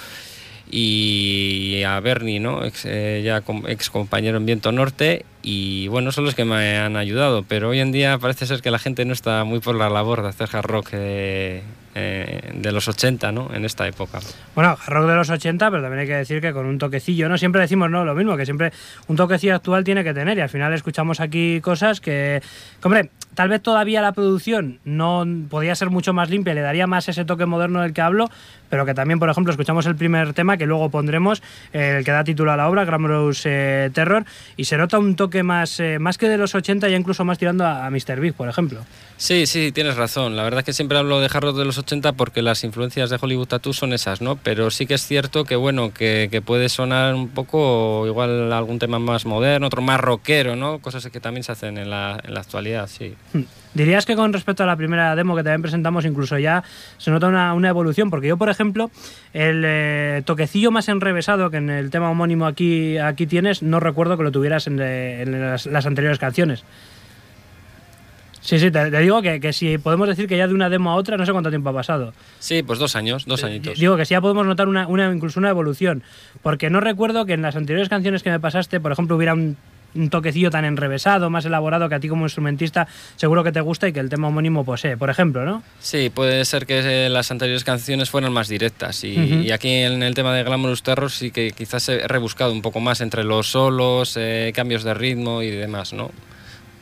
y a Bernie, ¿no? ex, eh, ya ex compañero en Viento Norte y bueno, son los que me han ayudado, pero hoy en día parece ser que la gente no está muy por la labor de hacer hard rock eh, eh, de los 80, ¿no? En esta época. Bueno, hard rock de los 80, pero también hay que decir que con un toquecillo, ¿no? Siempre decimos, ¿no? Lo mismo, que siempre un toquecillo actual tiene que tener y al final escuchamos aquí cosas que, hombre, tal vez todavía la producción no podía ser mucho más limpia, le daría más ese toque moderno del que hablo, pero que también, por ejemplo, escuchamos el primer tema que luego pondremos, eh, el que da título a la obra, Glamorous eh, Terror, y se nota un toque más, eh, más que de los 80, ya incluso más tirando a, a Mr. Big, por ejemplo. Sí, sí, tienes razón. La verdad es que siempre hablo de hard rock de los 80 porque las influencias de Hollywood Tattoo son esas, ¿no? Pero sí que es cierto que, bueno, que, que puede sonar un poco igual algún tema más moderno, otro más rockero, ¿no? Cosas que también se hacen en la, en la actualidad, sí. ¿Dirías que con respecto a la primera demo que también presentamos, incluso ya se nota una, una evolución? Porque yo, por ejemplo, el eh, toquecillo más enrevesado que en el tema homónimo aquí, aquí tienes, no recuerdo que lo tuvieras en, en las, las, anteriores canciones. Sí, sí, te, te digo que, que, si podemos decir que ya de una demo a otra, no sé cuánto tiempo ha pasado. Sí, pues dos años, dos añitos. Digo que sí ya podemos notar una, una, incluso una evolución. Porque no recuerdo que en las anteriores canciones que me pasaste, por ejemplo, hubiera un un toquecillo tan enrevesado, más elaborado que a ti como instrumentista seguro que te gusta y que el tema homónimo posee, por ejemplo, ¿no? Sí, puede ser que las anteriores canciones fueran más directas y, uh -huh. y aquí en el tema de Glamorous Terror sí que quizás he rebuscado un poco más entre los solos, eh, cambios de ritmo y demás, ¿no?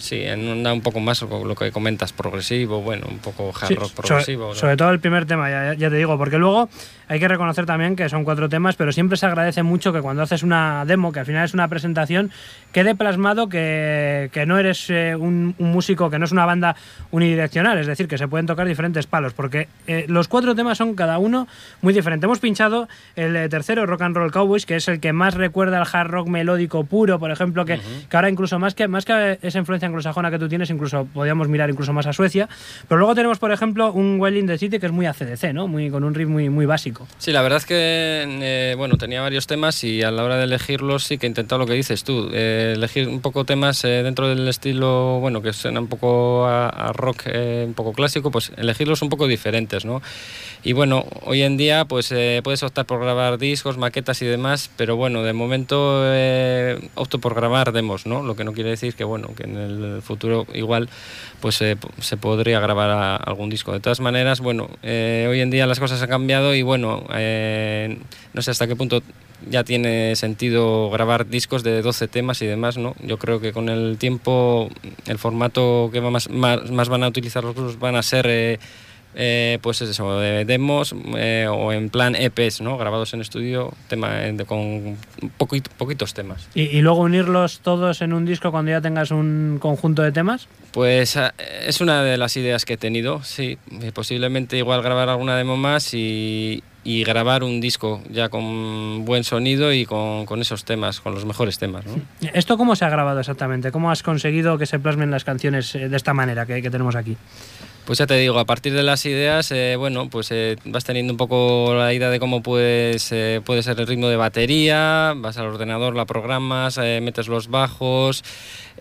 Sí, en onda un poco más lo que comentas, progresivo, bueno, un poco hard Sí, rock so- progresivo. ¿no? sobre todo el primer tema, ya, ya te digo, porque luego hay que reconocer también que son cuatro temas, pero siempre se agradece mucho que cuando haces una demo, que al final es una presentación, quede plasmado que, que no eres eh, un, un músico, que no es una banda unidireccional, es decir, que se pueden tocar diferentes palos, porque eh, los cuatro temas son cada uno muy diferente. Hemos pinchado el eh, tercero, Rock and Roll Cowboys, que es el que más recuerda al hard rock melódico puro, por ejemplo, que, que ahora incluso más que, más que esa influencia anglosajona que tú tienes, incluso podríamos mirar incluso más a Suecia. Pero luego tenemos, por ejemplo, un Well in the City que es muy ACDC, ¿no? Muy, con un riff muy, muy básico. Sí, la verdad es que eh, bueno, tenía varios temas y a la hora de elegirlos sí que he intentado lo que dices tú, eh, elegir un poco temas eh, dentro del estilo, bueno, que suena un poco a, a rock eh, un poco clásico, pues elegirlos un poco diferentes, ¿no? Y bueno, hoy en día pues eh, puedes optar por grabar discos, maquetas y demás, pero bueno, de momento eh, opto por grabar demos, ¿no? Lo que no quiere decir que bueno, que en el futuro igual pues se podría grabar a- algún disco. De todas maneras, bueno, hoy en día las cosas han cambiado y bueno, eh, no sé hasta qué punto ya tiene sentido grabar discos de 12 temas y demás, ¿no? Yo creo que con el tiempo el formato que más, más, más van a utilizar los grupos van a ser... eh, eh, pues es eso, de demos eh, o en plan EPs, ¿no? Grabados en estudio, tema de- con poquito- poquitos temas. Y, y luego unirlos todos en un disco cuando ya tengas un conjunto de temas. Pues ah, es una de las ideas que he tenido, sí. Posiblemente igual grabar alguna demo más y, y grabar un disco ya con buen sonido y con, con esos temas, con los mejores temas, ¿no? ¿Esto cómo se ha grabado exactamente? ¿Cómo has conseguido que se plasmen las canciones eh, de esta manera que, que tenemos aquí? Pues ya te digo, a partir de las ideas, eh, bueno, pues eh, vas teniendo un poco la idea de cómo puedes, eh, puede ser el ritmo de batería, vas al ordenador, la programas, metes los bajos,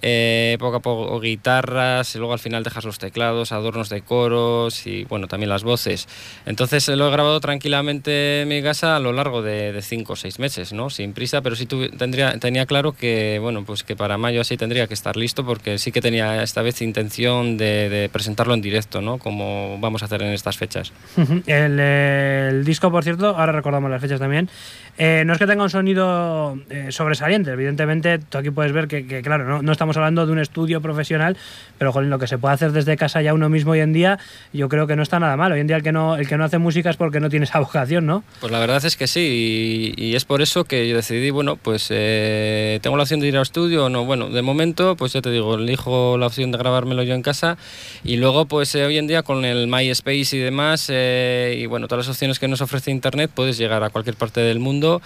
eh, poco a poco guitarras, y luego al final dejas los teclados, adornos de coros y bueno, también las voces. Entonces eh, lo he grabado tranquilamente en mi casa a lo largo de, de cinco o seis meses, ¿no? Sin prisa, pero sí tuve- tendría, tenía claro que, bueno, pues que para mayo así tendría que estar listo porque sí que tenía esta vez intención de, de presentarlo en directo, ¿no? Como vamos a hacer en estas fechas. El, el disco, por cierto, ahora recordamos las fechas también, eh, no es que tenga un sonido eh, sobresaliente, evidentemente tú aquí puedes ver que, que, claro, no, no estamos hablando de un estudio profesional, pero jolín, lo que se puede hacer desde casa ya uno mismo hoy en día, yo creo que no está nada mal. Hoy en día el que no, el que no hace música es porque no tiene esa vocación, ¿no? Pues la verdad es que sí, y, y es por eso que yo decidí, bueno, pues eh, tengo la opción de ir al estudio o no. Bueno, de momento, pues ya te digo, elijo la opción de grabármelo yo en casa y luego, pues eh, hoy en día con el MySpace y demás, eh, y bueno, todas las opciones que nos ofrece Internet, puedes llegar a cualquier parte del mundo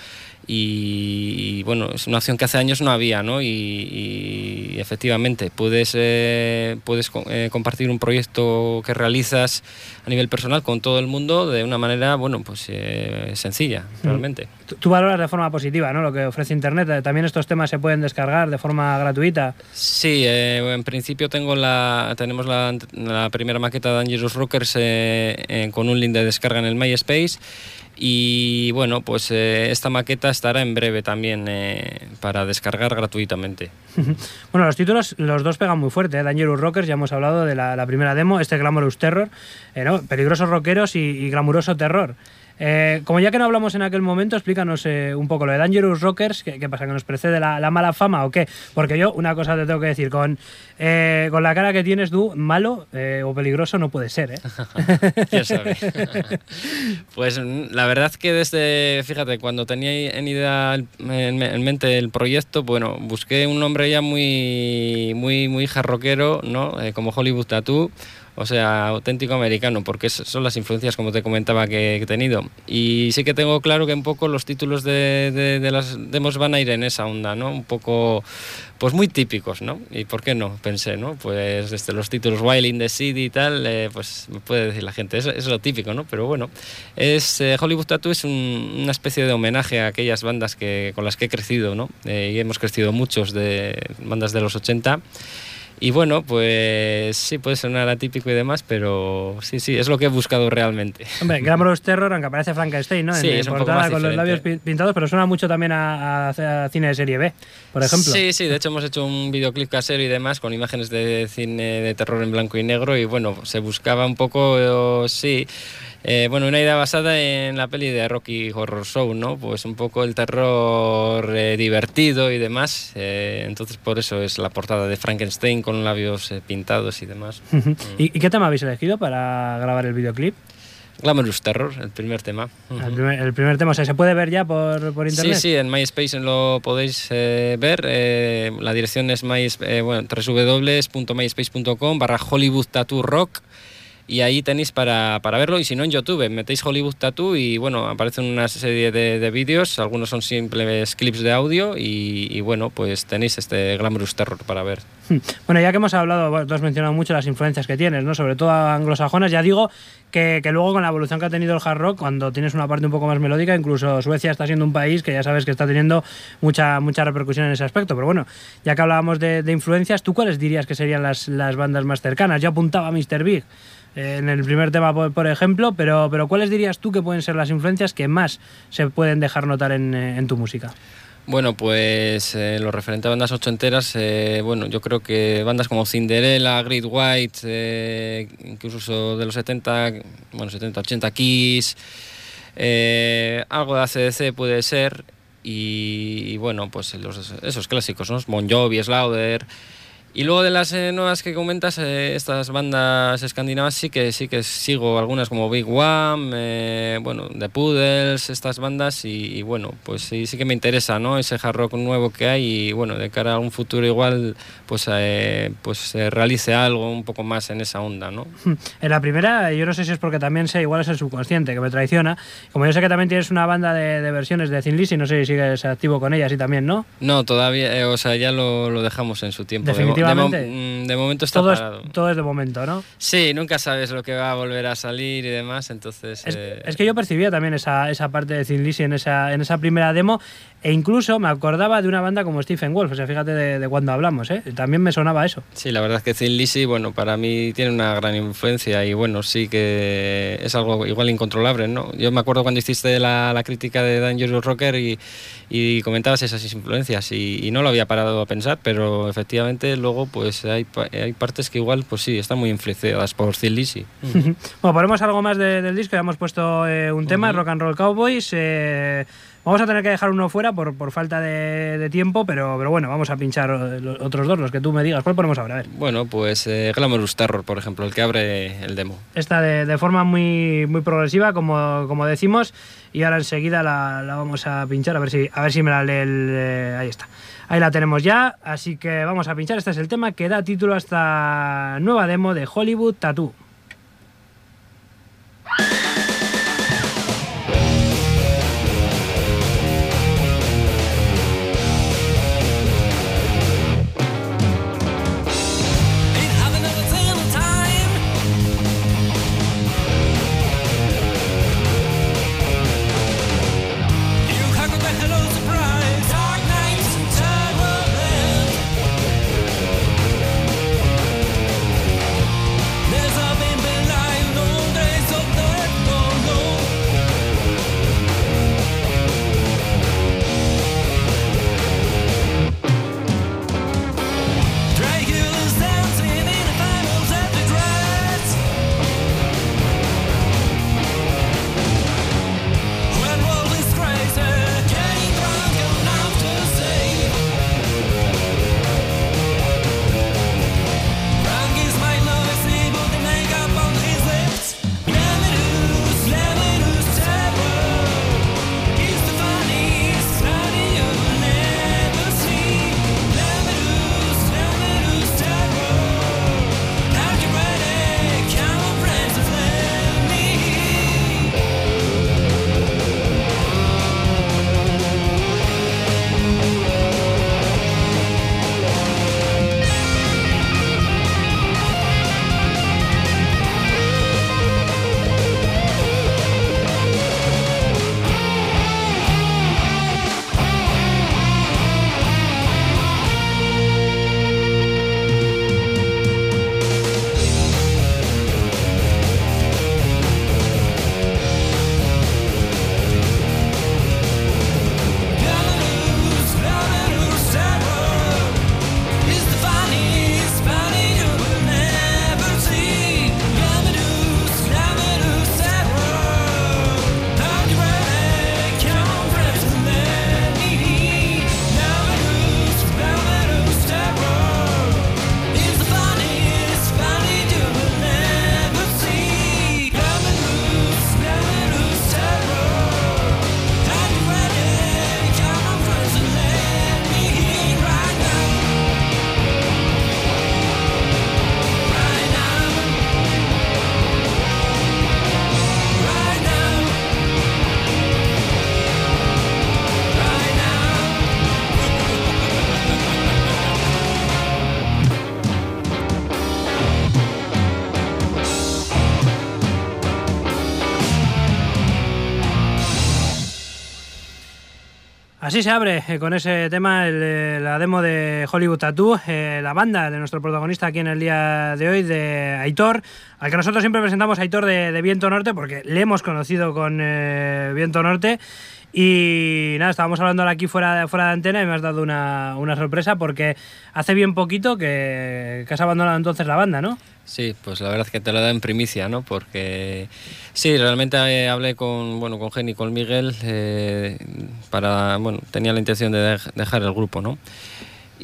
y, y, bueno, es una opción que hace años no había, ¿no? Y, y efectivamente, puedes, eh, puedes eh, compartir un proyecto que realizas a nivel personal con todo el mundo de una manera, bueno, pues eh, sencilla, realmente. Tú, tú valoras de forma positiva, ¿no? Lo que ofrece Internet. Eh, También estos temas se pueden descargar de forma gratuita. Sí, eh, en principio tengo la, tenemos la, la primera maqueta de Dangerous Rockers eh, con un link de descarga en el MySpace y bueno, pues eh, esta maqueta estará en breve también eh, para descargar gratuitamente. Bueno, los títulos, los dos pegan muy fuerte. ¿eh? Dangerous Rockers, ya hemos hablado de la, primera demo, este Glamorous Terror, eh, ¿no? peligrosos rockeros y glamuroso terror. Eh, como ya que no hablamos en aquel momento, explícanos eh, un poco lo de Dangerous Rockers, ¿qué, pasa? ¿Que nos precede la, la mala fama o qué? Porque yo, una cosa te tengo que decir, con, eh, con la cara que tienes tú, malo o peligroso no puede ser, ¿eh? ¿Quién sabe? pues mm, la verdad que desde, fíjate, cuando tenía en idea, en, en mente el proyecto, bueno, busqué un nombre ya muy, muy, muy jarroquero, ¿no? Como Hollywood Tattoo. O sea, auténtico americano, porque son las influencias, como te comentaba, que he tenido. Y sí que tengo claro que un poco los títulos de, de- de las demos van a ir en esa onda, ¿no? Un poco, pues muy típicos, ¿no? Y por qué no, pensé, ¿no? Pues desde los títulos Wild in the City y tal, eh, pues me puede decir la gente, es, es lo típico, ¿no? Pero bueno, es, eh, Hollywood Tattoo es un- una especie de homenaje a aquellas bandas que, con las que he crecido, ¿no? Eh, y hemos crecido muchos de bandas de los 80. Y bueno, pues sí, puede sonar atípico y demás, pero sí, sí, es lo que he buscado realmente. Hombre, Glamorous Terror, aunque aparece Frankenstein, ¿no? Sí, en, es un poco portada más con los labios pintados, pero suena mucho también a, a- a cine de serie B, por ejemplo. Sí, sí, de hecho hemos hecho un videoclip casero y demás con imágenes de cine de terror en blanco y negro y bueno, se buscaba un poco, eh, sí, Eh, bueno, una idea basada en la peli de Rocky Horror Show, ¿no? Pues un poco el terror eh, divertido y demás. Eh, entonces por eso es la portada de Frankenstein con labios pintados y demás. ¿Y, y qué tema habéis elegido para grabar el videoclip? Glamorous Terror, el primer tema. El primer, el primer tema, o sea, ¿se puede ver ya por, por internet? Sí, sí, en MySpace lo podéis eh, ver. eh, la dirección es eh, bueno, www.myspace.com barra Hollywood Tattoo Rock y ahí tenéis para, para verlo y si no en YouTube metéis Hollywood Tattoo y bueno, aparecen una serie de, de vídeos, algunos son simples clips de audio y, y bueno, pues tenéis este Glamorous Terror para ver. Bueno, ya que hemos hablado, bueno, tú has mencionado mucho las influencias que tienes, ¿no? Sobre todo anglosajonas, ya digo que, que luego con la evolución que ha tenido el hard rock, cuando tienes una parte un poco más melódica, incluso Suecia está siendo un país que ya sabes que está teniendo mucha, mucha repercusión en ese aspecto. Pero bueno, ya que hablábamos de, de influencias, ¿tú cuáles dirías que serían las, las bandas más cercanas? Yo apuntaba a Mr. Big en el primer tema, por, ejemplo, pero, pero ¿cuáles dirías tú que pueden ser las influencias que más se pueden dejar notar en, eh, tu música? Bueno, pues eh, lo referente a bandas ochenteras, eh, bueno, yo creo que bandas como Cinderella, Great White, eh, incluso de los 70, bueno, 70, 80 Kiss, algo de ACDC puede ser, y, y bueno, pues los- esos clásicos, ¿no? Bon Jovi, Slaughter. Y luego de las eh, nuevas que comentas, eh, estas bandas escandinavas sí que sí que sigo algunas como Big One, eh, bueno, The Poodles, estas bandas y, y bueno, pues sí, sí que me interesa, ¿no? Ese hard rock nuevo que hay y bueno, de cara a un futuro igual, pues eh, pues se realice algo un poco más en esa onda, ¿no? En la primera, yo no sé si es porque también sé, igual es el subconsciente que me traiciona. Como yo sé que también tienes una banda de, de versiones de Thin Lizzy, no sé si sigues activo con ellas y también, ¿no? No, todavía, eh, o sea, ya lo, lo dejamos en su tiempo. De, mo- mm, de momento está Todo es, parado. todo es de momento, ¿no? Sí, nunca sabes lo que va a volver a salir y demás, entonces... Es, eh, es que yo percibía también esa, esa parte de Thin Lizzy en esa, en esa primera demo e incluso me acordaba de una banda como Stephen Wolf, o sea, fíjate de, de cuando hablamos, ¿eh? También me sonaba eso. Sí, la verdad es que Thin Lizzy, bueno, para mí tiene una gran influencia y bueno, sí que es algo igual incontrolable, ¿no? Yo me acuerdo cuando hiciste la, la crítica de Dangerous Rocker y, y comentabas esas influencias y, y no lo había parado a pensar, pero efectivamente luego pues hay, hay partes que igual pues sí, están muy influenciadas por Thin Lizzy. Bueno, ponemos algo más de- del disco, ya hemos puesto eh, un tema, Rock and Roll Cowboys. eh, vamos a tener que dejar uno fuera por, por falta de, de tiempo, pero, pero bueno, vamos a pinchar eh, los otros dos, los que tú me digas. ¿Cuál ponemos ahora? A ver. Bueno, pues eh, Glamorous Terror, por ejemplo, el que abre el demo. Esta de, de forma muy, muy progresiva, como, como decimos, y ahora enseguida la, la vamos a pinchar, a ver si, a ver si me la lee el... eh, ahí está. Ahí la tenemos ya, así que vamos a pinchar. Este es el tema que da título a esta nueva demo de Hollywood Tattoo. Así se abre eh, con ese tema el, la demo de Hollywood Tattoo, eh, la banda de nuestro protagonista aquí en el día de hoy, de Aitor, al que nosotros siempre presentamos Aitor de, de Viento Norte, porque le hemos conocido con eh, Viento Norte. Y nada, estábamos hablando aquí fuera, fuera de antena y me has dado una, una sorpresa porque hace bien poquito que, has abandonado entonces la banda, ¿no? Sí, pues la verdad es que te lo da en primicia, ¿no? Porque sí, realmente eh, hablé con, bueno, con Jenny y con Miguel eh, para, bueno, tenía la intención de dej- dejar el grupo, ¿no?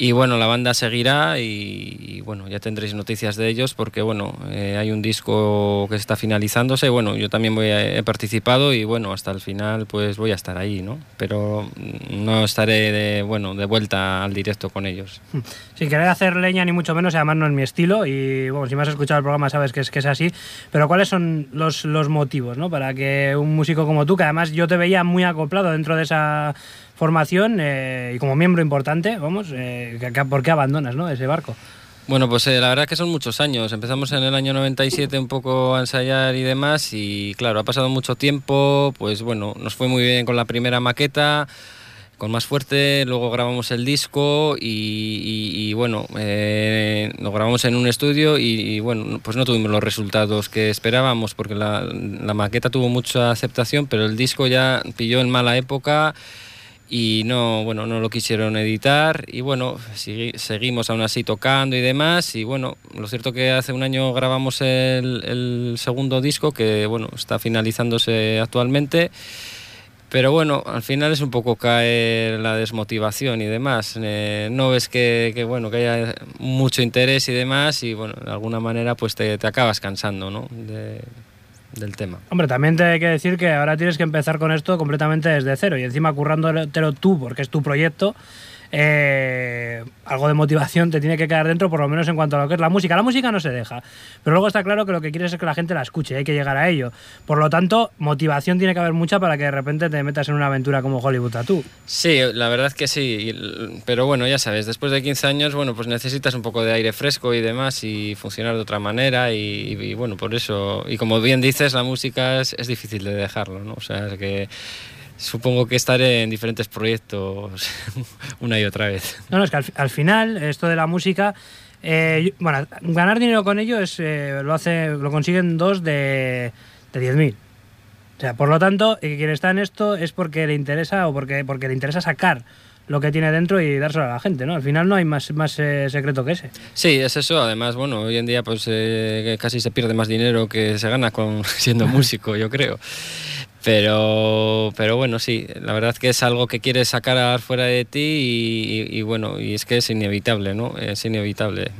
Y bueno, la banda seguirá y, bueno, ya tendréis noticias de ellos porque bueno, eh, hay un disco que está finalizándose, bueno, yo también he participado y bueno, hasta el final pues voy a estar ahí, ¿no? Pero no estaré de, bueno, de vuelta al directo con ellos. Sin querer hacer leña ni mucho menos, además no es mi estilo. Y bueno, si me has escuchado el programa sabes que es, que es así. Pero ¿cuáles son los, los motivos ¿no? para que un músico como tú, que además yo te veía muy acoplado dentro de esa formación eh, y como miembro importante, vamos, eh, ¿por qué abandonas ¿no? ese barco? Bueno, pues eh, la verdad que son muchos años. Empezamos en el año 97 un poco a ensayar y demás y claro, ha pasado mucho tiempo, pues bueno, nos fue muy bien con la primera maqueta, con Más Fuerte, luego grabamos el disco y, y- y, bueno, eh, lo grabamos en un estudio y, y, bueno, pues no tuvimos los resultados que esperábamos porque la, la maqueta tuvo mucha aceptación, pero el disco ya pilló en mala época y no bueno no lo quisieron editar y bueno seguimos aún así tocando y demás y bueno lo cierto que hace un año grabamos el, el segundo disco que bueno está finalizándose actualmente pero bueno al final es un poco caer la desmotivación y demás Eh, no ves que, que, bueno que haya mucho interés y demás y bueno de alguna manera pues te, te acabas cansando ¿no? Del tema Hombre, también te hay que decir que ahora tienes que empezar con esto completamente desde cero y encima currándotelo tú porque es tu proyecto. Eh, algo de motivación te tiene que quedar dentro, por lo menos en cuanto a lo que es la música. La música no se deja, pero luego está claro que lo que quieres es que la gente la escuche, hay que llegar a ello. Por lo tanto, motivación tiene que haber mucha para que de repente te metas en una aventura como Hollywood Tattoo. Sí, la verdad que sí, pero bueno, ya sabes, después de 15 años, bueno, pues necesitas un poco de aire fresco y demás y funcionar de otra manera y, y bueno, por eso, y como bien dices, la música es, es difícil de dejarlo, ¿no? O sea, que supongo que estaré en diferentes proyectos una y otra vez. No, no, es que al, fi- al final, esto de la música, eh, bueno, ganar dinero con ello es, eh, lo, hace, lo consiguen dos de, de 10.000. O sea, por lo tanto, quien está en esto es porque le interesa o porque, porque le interesa sacar lo que tiene dentro y dárselo a la gente, ¿no? Al final no hay más, más eh, secreto que ese. Sí, es eso. Además, bueno, hoy en día pues eh, casi se pierde más dinero que se gana con siendo músico, yo creo. Pero, pero bueno, sí, la verdad que es algo que quieres sacar fuera de ti y, bueno, y es que es inevitable, ¿no? Es inevitable.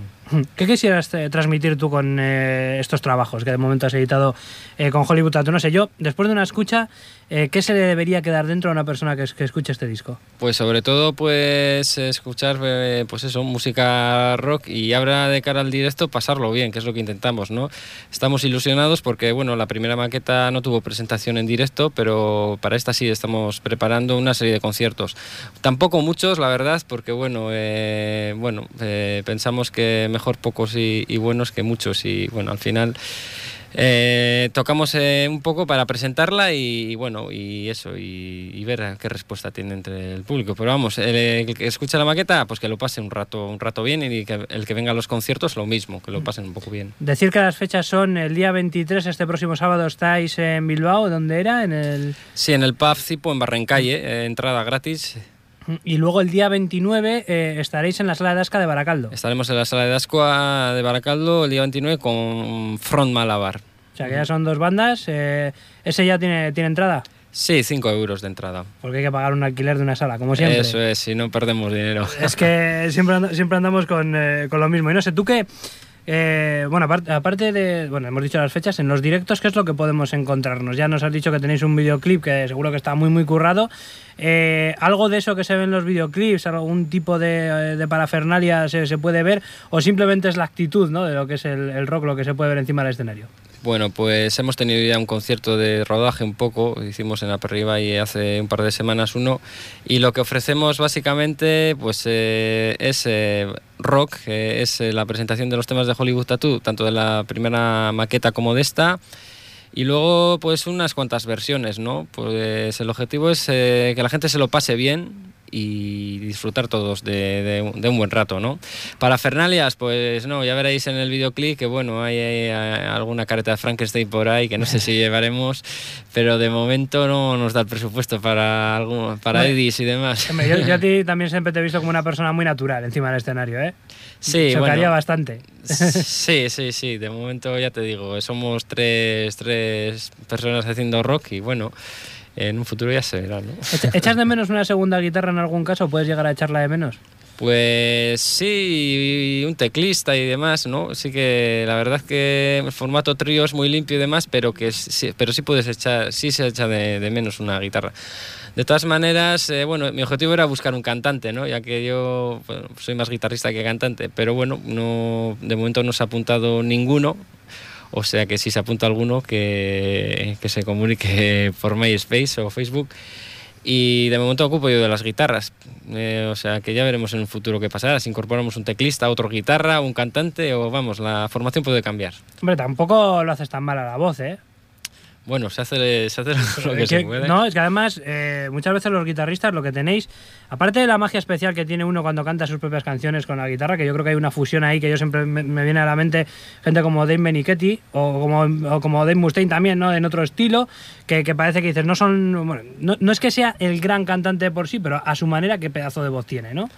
¿Qué quisieras eh, transmitir tú con eh, estos trabajos que de momento has editado eh, con Hollywood Tattoo? No sé, yo, después de una escucha, eh, ¿qué se le debería quedar dentro a una persona que, que escuche este disco? Pues sobre todo, pues escuchar, eh, pues eso, música rock y ahora de cara al directo pasarlo bien, que es lo que intentamos, ¿no? Estamos ilusionados porque, bueno, la primera maqueta no tuvo presentación en directo, pero para esta sí estamos preparando una serie de conciertos. Tampoco muchos, la verdad, porque, bueno, eh, bueno, eh, pensamos que mejor pocos y, y buenos que muchos y, bueno, al final... Eh, tocamos eh, un poco para presentarla y, y bueno, y eso, y, y ver qué respuesta tiene entre el público. Pero vamos, el, el que escucha la maqueta, pues que lo pase un rato, un rato bien y que el que venga a los conciertos lo mismo, que lo pasen un poco bien. Decir que las fechas son el día 23, este próximo sábado estáis en Bilbao, ¿dónde era? En el... Sí, en el pub Cipo, en Barrencalle, eh, entrada gratis. Y luego el día 29 eh, estaréis en la sala de Asca de Baracaldo. Estaremos en la sala de Ascoa de Baracaldo el día 29 con Front Malabar. O sea que ya son dos bandas. eh, ¿Ese ya tiene, tiene entrada? Sí, 5 euros de entrada. Porque hay que pagar un alquiler de una sala, como siempre. Eso es, si no perdemos dinero. Es que siempre, and- siempre andamos con, eh, con lo mismo. Y no sé, tú qué. Eh, bueno, aparte, aparte de. Bueno, hemos dicho las fechas, en los directos, ¿qué es lo que podemos encontrarnos? Ya nos has dicho que tenéis un videoclip que seguro que está muy, muy currado. Eh, ¿Algo de eso que se ve en los videoclips, algún tipo de, parafernalia se, se puede ver? ¿O simplemente es la actitud ¿no? de lo que es el, el rock, lo que se puede ver encima del escenario? Bueno, pues hemos tenido ya un concierto de rodaje un poco, hicimos en Aperriba y hace un par de semanas uno, y lo que ofrecemos básicamente pues eh, es eh, rock, que es eh, la presentación de los temas de Hollywood Tattoo, tanto de la primera maqueta como de esta, y luego pues unas cuantas versiones, ¿no? Pues el objetivo es eh, que la gente se lo pase bien y disfrutar todos de, de un- de un buen rato, ¿no? Para Fernalias, pues no, ya veréis en el videoclip que bueno, hay, hay, alguna careta de Frankenstein por ahí que no sé si llevaremos, pero de momento no nos da el presupuesto para algún, para Bueno. Edis y demás. Yo, yo a ti también siempre te he visto como una persona muy natural encima del escenario, ¿eh? Sí, Chocaría bueno. bastante. Sí, sí, sí. De momento ya te digo, somos tres, tres personas haciendo rock y bueno, en un futuro ya se verá, ¿no? Echa- ¿Echas de menos una segunda guitarra en algún caso? ¿Puedes llegar a echarla de menos? Pues sí, un teclista y demás, ¿no? Sí que la verdad es que el formato trío es muy limpio y demás, pero que sí, pero sí puedes echar, sí se echa de, de menos una guitarra. De todas maneras, eh, bueno, mi objetivo era buscar un cantante, ¿no? Ya que yo bueno, soy más guitarrista que cantante, pero bueno, no, de momento no se ha apuntado ninguno. O sea que si se apunta alguno, que, que se comunique por MySpace o Facebook. Y de momento ocupo yo de las guitarras. Eh, o sea que ya veremos en un futuro qué pasará. Si incorporamos un teclista, otro guitarra, un cantante o vamos, la formación puede cambiar. Hombre, tampoco lo haces tan mal a la voz, ¿eh? Bueno, se hace, se hace lo que se puede. No, es que además eh, muchas veces los guitarristas lo que tenéis, aparte de la magia especial que tiene uno cuando canta sus propias canciones con la guitarra, que yo creo que hay una fusión ahí que yo siempre me, me viene a la mente gente como Dave Menichetti o como, o como Dave Mustaine también, ¿no? En otro estilo, que, que parece que dices, no son, bueno, no, no es que sea el gran cantante por sí, pero a su manera qué pedazo de voz tiene, ¿no?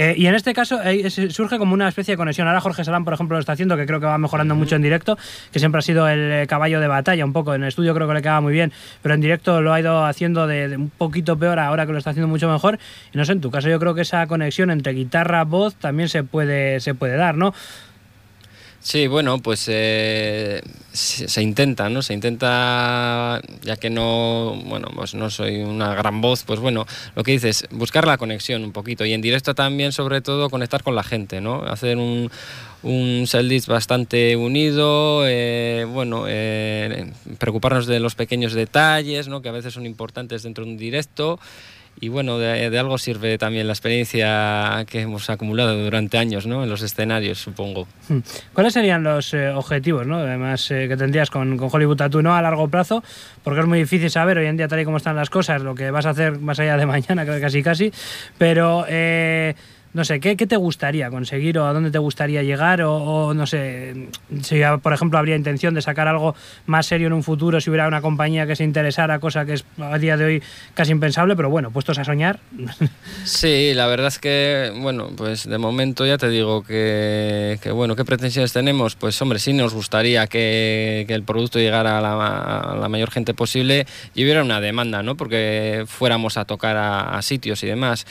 Eh, y en este caso eh, surge como una especie de conexión. Ahora Jorge Salán, por ejemplo, lo está haciendo, que creo que va mejorando mucho en directo, que siempre ha sido el eh, caballo de batalla un poco. En el estudio creo que le quedaba muy bien, pero en directo lo ha ido haciendo de, de un poquito peor ahora que lo está haciendo mucho mejor. Y no sé, en tu caso yo creo que esa conexión entre guitarra, voz también se puede, se puede dar, ¿no? Sí, bueno, pues eh, se, intenta, ¿no? Se intenta, ya que no, bueno, pues no soy una gran voz, pues bueno, lo que dices, buscar la conexión un poquito y en directo también, sobre todo, conectar con la gente, ¿no? Hacer un, un bastante unido, eh, bueno, eh, preocuparnos de los pequeños detalles, ¿no? Que a veces son importantes dentro de un directo. Y bueno, de, algo sirve también la experiencia que hemos acumulado durante años, ¿no? En los escenarios, supongo. Hmm. ¿Cuáles serían los eh, objetivos, ¿no? además, eh, que tendrías con, con Hollywood Tattoo, no a largo plazo? Porque es muy difícil saber hoy en día, tal y como están las cosas, lo que vas a hacer más allá de mañana, casi casi. Pero, eh, no sé, ¿qué, qué te gustaría conseguir o a dónde te gustaría llegar? O, no sé, si, por ejemplo, habría intención de sacar algo más serio en un futuro, si hubiera una compañía que se interesara, cosa que es a día de hoy casi impensable, pero bueno, puestos a soñar. Sí, la verdad es que, bueno, pues de momento ya te digo que, que, bueno, ¿qué pretensiones tenemos? Pues hombre, sí nos gustaría que, que el producto llegara a la, a la, mayor gente posible y hubiera una demanda, ¿no? Porque fuéramos a tocar a sitios y demás.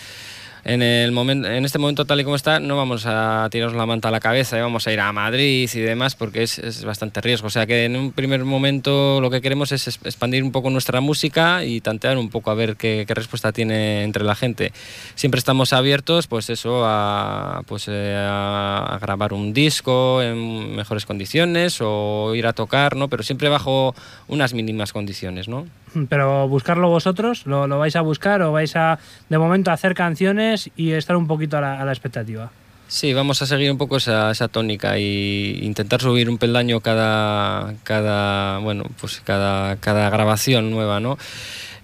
En, el momento, en este momento tal y como está no vamos a tirarnos la manta a la cabeza y vamos a ir a Madrid y demás porque es, es, bastante riesgo. O sea que en un primer momento lo que queremos es expandir un poco nuestra música y tantear un poco a ver qué, qué respuesta tiene entre la gente. Siempre estamos abiertos pues eso a, pues, eh, a, grabar un disco en mejores condiciones o ir a tocar, ¿no? pero siempre bajo unas mínimas condiciones. ¿no? Pero buscarlo vosotros, ¿lo, lo vais a buscar o vais a de momento hacer canciones y estar un poquito a la, expectativa? Sí, vamos a seguir un poco esa, tónica y intentar subir un peldaño cada, cada, bueno, pues cada, cada grabación nueva, ¿no?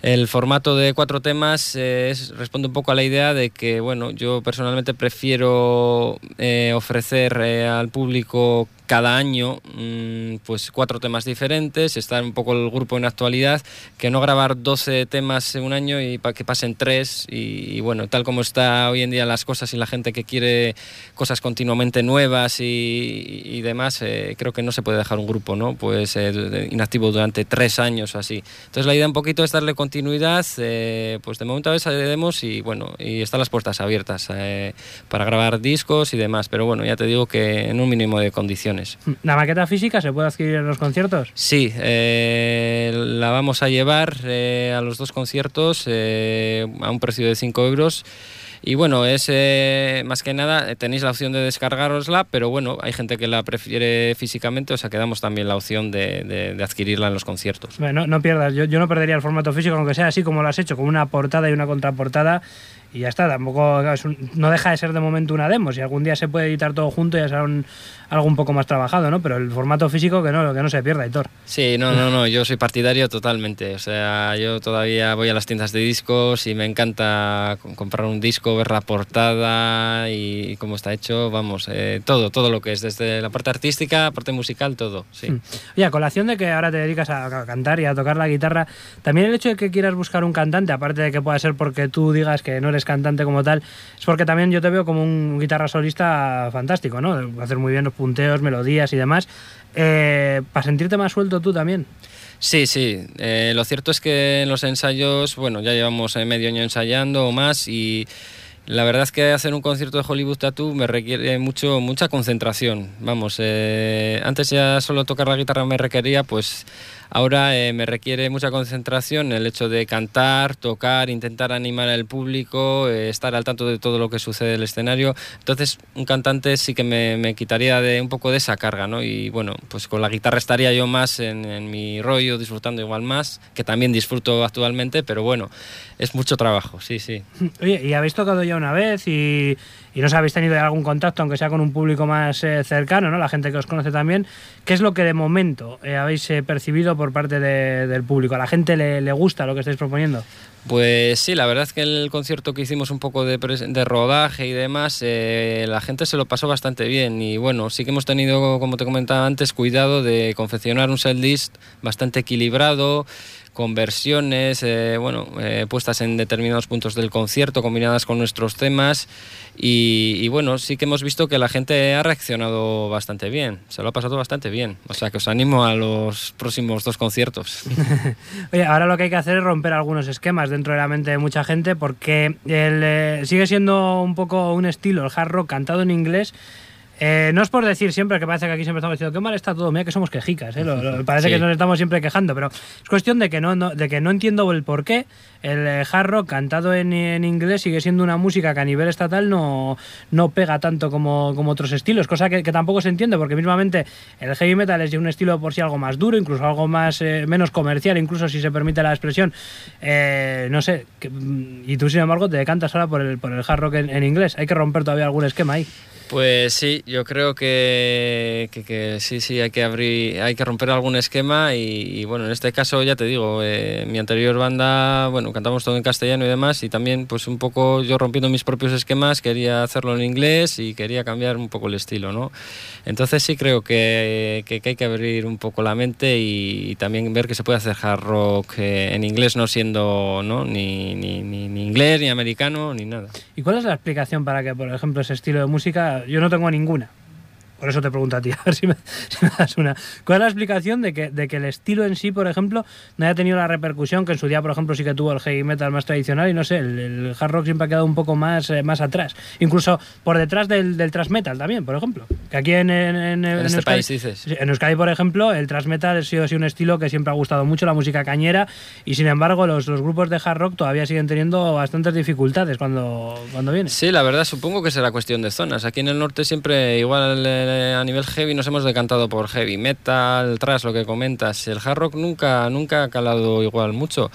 El formato de cuatro temas eh, es, responde un poco a la idea de que, bueno, yo personalmente prefiero eh, ofrecer eh, al público cada año mmm, pues cuatro temas diferentes, estar un poco el grupo en actualidad, que no grabar 12 temas en un año y para que pasen tres y, bueno, tal como está hoy en día las cosas y la gente que quiere cosas continuamente nuevas y, demás, eh, creo que no se puede dejar un grupo, ¿no? Pues inactivo durante tres años o así. Entonces la idea un poquito es darle continuidad, eh, pues de momento a veces haremos y bueno, y están las puertas abiertas para grabar discos y demás, pero bueno, ya te digo que en un mínimo de condiciones. ¿La maqueta física se puede adquirir en los conciertos? Sí, eh, la vamos a llevar eh, a los dos conciertos eh, a un precio de 5 euros. Y bueno, es eh, más que nada, tenéis la opción de descargarosla, pero bueno, hay gente que la prefiere físicamente, o sea que damos también la opción de, de, de adquirirla en los conciertos. Bueno, no pierdas, yo, yo, no perdería el formato físico, aunque sea así como lo has hecho, con una portada y una contraportada. Y ya está. Tampoco es un- no deja de ser de momento una demo. Si algún día se puede editar todo junto, ya será un- algo un poco más trabajado, ¿no? Pero el formato físico que no, que no se pierda, Hitor. Sí, no, no, no, yo soy partidario totalmente. O sea, yo todavía voy a las tiendas de discos y me encanta com- comprar un disco, ver la portada y cómo está hecho, vamos, eh, todo, todo lo que es, desde la parte artística, parte musical, todo, sí. Mm. Oye, a colación de que ahora te dedicas a a cantar y a tocar la guitarra, también el hecho de que quieras buscar un cantante, aparte de que pueda ser porque tú digas que no eres cantante como tal, es porque también yo te veo como un guitarra solista fantástico, ¿no? Hacer muy bien los punteos, melodías y demás. Eh, para sentirte más suelto tú también. Sí, sí. Eh, lo cierto es que en los ensayos, bueno, ya llevamos eh, medio año ensayando o más y la verdad es que hacer un concierto de Hollywood Tattoo me requiere mucho, mucha concentración. Vamos, eh, antes ya solo tocar la guitarra me requería, pues ahora eh, me requiere mucha concentración el hecho de cantar, tocar, intentar animar al público, eh, estar al tanto de todo lo que sucede en el escenario. Entonces, un cantante sí que me, me quitaría de un poco de esa carga, ¿no? Y bueno, pues con la guitarra estaría yo más en, en mi rollo, disfrutando igual más, que también disfruto actualmente, pero bueno, es mucho trabajo, sí, sí. Oye, ¿y habéis tocado ya una vez y, y no os habéis tenido algún contacto, aunque sea con un público más eh, cercano, ¿no? La gente que os conoce también. ¿Qué es lo que de momento eh, habéis eh, percibido por parte de- del público? ¿A la gente le, le gusta lo que estáis proponiendo? Pues sí, la verdad es que el concierto que hicimos un poco de, de rodaje y demás, eh, la gente se lo pasó bastante bien y bueno, sí que hemos tenido, como te comentaba antes, cuidado de confeccionar un setlist bastante equilibrado, con versiones, eh, bueno, eh, puestas en determinados puntos del concierto, combinadas con nuestros temas y, y bueno, sí que hemos visto que la gente ha reaccionado bastante bien, se lo ha pasado bastante bien, o sea que os animo a los próximos dos conciertos. Oye, ahora lo que hay que hacer es romper algunos esquemas dentro de la mente de mucha gente porque el, eh, sigue siendo un poco un estilo, el hard rock cantado en inglés. Eh, no es por decir siempre que parece que aquí siempre estamos diciendo que mal está todo, mira que somos quejicas, ¿eh? Lo- lo- parece Sí. que nos estamos siempre quejando, pero es cuestión de que no, no- de que no entiendo el por qué el eh, hard rock cantado en, en inglés sigue siendo una música que a nivel estatal no, no pega tanto como, como otros estilos, cosa que, que tampoco se entiende porque mismamente el heavy metal es un estilo por sí algo más duro, incluso algo más eh, menos comercial, incluso si se permite la expresión, Eh, no sé, que- mm, y tú sin embargo te decantas ahora por el, por el hard rock en, en inglés, hay que romper todavía algún esquema ahí. Pues sí, yo creo que, que- que sí, sí, hay que abrir, hay que romper algún esquema y, y, bueno, en este caso ya te digo, eh, mi anterior banda, bueno, cantamos todo en castellano y demás y también pues un poco yo rompiendo mis propios esquemas quería hacerlo en inglés y quería cambiar un poco el estilo, ¿no? Entonces sí creo que, que- hay que abrir un poco la mente y, y también ver que se puede hacer hard rock eh, en inglés no siendo ¿no? Ni, ni, ni, ni inglés, ni americano, ni nada. ¿Y cuál es la explicación para que, por ejemplo, ese estilo de música, yo no tengo ninguna? Por eso te pregunto a ti, a ver si me, si me das una. ¿Cuál es la explicación de que, de que el estilo en sí, por ejemplo, no haya tenido la repercusión que en su día, por ejemplo, sí que tuvo el heavy metal más tradicional y no sé, el, el hard rock siempre ha quedado un poco más, eh, más atrás? Incluso por detrás del, del thrash metal también, por ejemplo. Que aquí en, en, en- en este Euskadi- país dices. En Euskadi, por ejemplo, el thrash metal ha sido, sido un estilo que siempre ha gustado mucho, la música cañera, y sin embargo, los, los grupos de hard rock todavía siguen teniendo bastantes dificultades cuando, cuando vienen. Sí, la verdad supongo que será cuestión de zonas. Aquí en el norte siempre igual eh, a nivel heavy nos hemos decantado por heavy metal, tras lo que comentas. El hard rock nunca nunca ha calado igual mucho.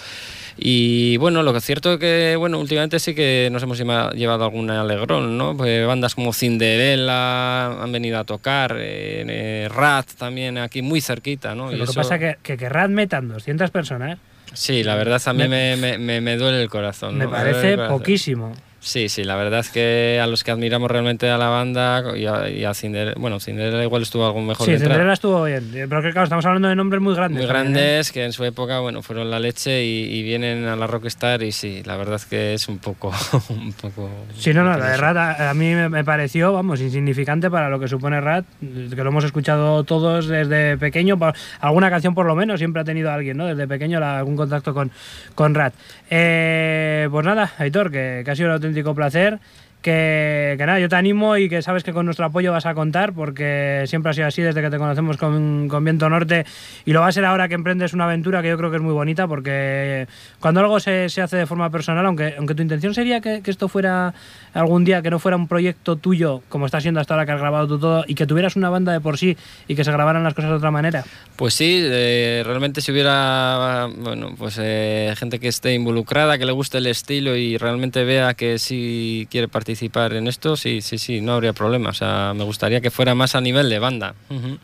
Y bueno, lo que es cierto es que bueno, últimamente sí que nos hemos lleva- llevado algún alegrón, ¿no? Pues bandas como Cinderella han venido a tocar, eh, eh, Rat también aquí muy cerquita, ¿no? Y Lo que pasa es que, que, que Rat metan 200 personas Sí, la verdad a mí Me- me, me- duele el corazón. me parece corazón. poquísimo. Sí, sí, la verdad es que a los que admiramos realmente a la banda y a, y a Cinderella, bueno, Cinderella igual estuvo algo mejor Sí. Cinderella estuvo bien. Pero que claro, estamos hablando de nombres muy grandes. muy ¿eh? grandes que en su época bueno fueron la leche y, y vienen a la Rockstar y sí la verdad es que es un poco un poco Sí, no, no, la de Rat a, a mí me, pareció, vamos, insignificante para lo que supone Rat, que lo hemos escuchado todos desde pequeño, alguna canción por lo menos siempre ha tenido alguien, ¿no? Desde pequeño la- algún contacto con, con Rat. Eh, pues nada, Aitor, que, que ha sido auténtico placer, Que, que nada, yo te animo y que sabes que con nuestro apoyo vas a contar, porque siempre ha sido así desde que te conocemos con, con Viento Norte y lo va a ser ahora que emprendes una aventura que yo creo que es muy bonita, porque cuando algo se, se hace de forma personal, aunque, aunque tu intención sería que, que esto fuera algún día, que no fuera un proyecto tuyo, como está siendo hasta ahora que has grabado tú todo, y que tuvieras una banda de por sí y que se grabaran las cosas de otra manera. Pues sí, eh, realmente si hubiera bueno, pues eh, gente que esté involucrada, que le guste el estilo y realmente vea que sí quiere participar en esto, sí, sí, sí, no habría problema. O sea, me gustaría que fuera más a nivel de banda. Ujú.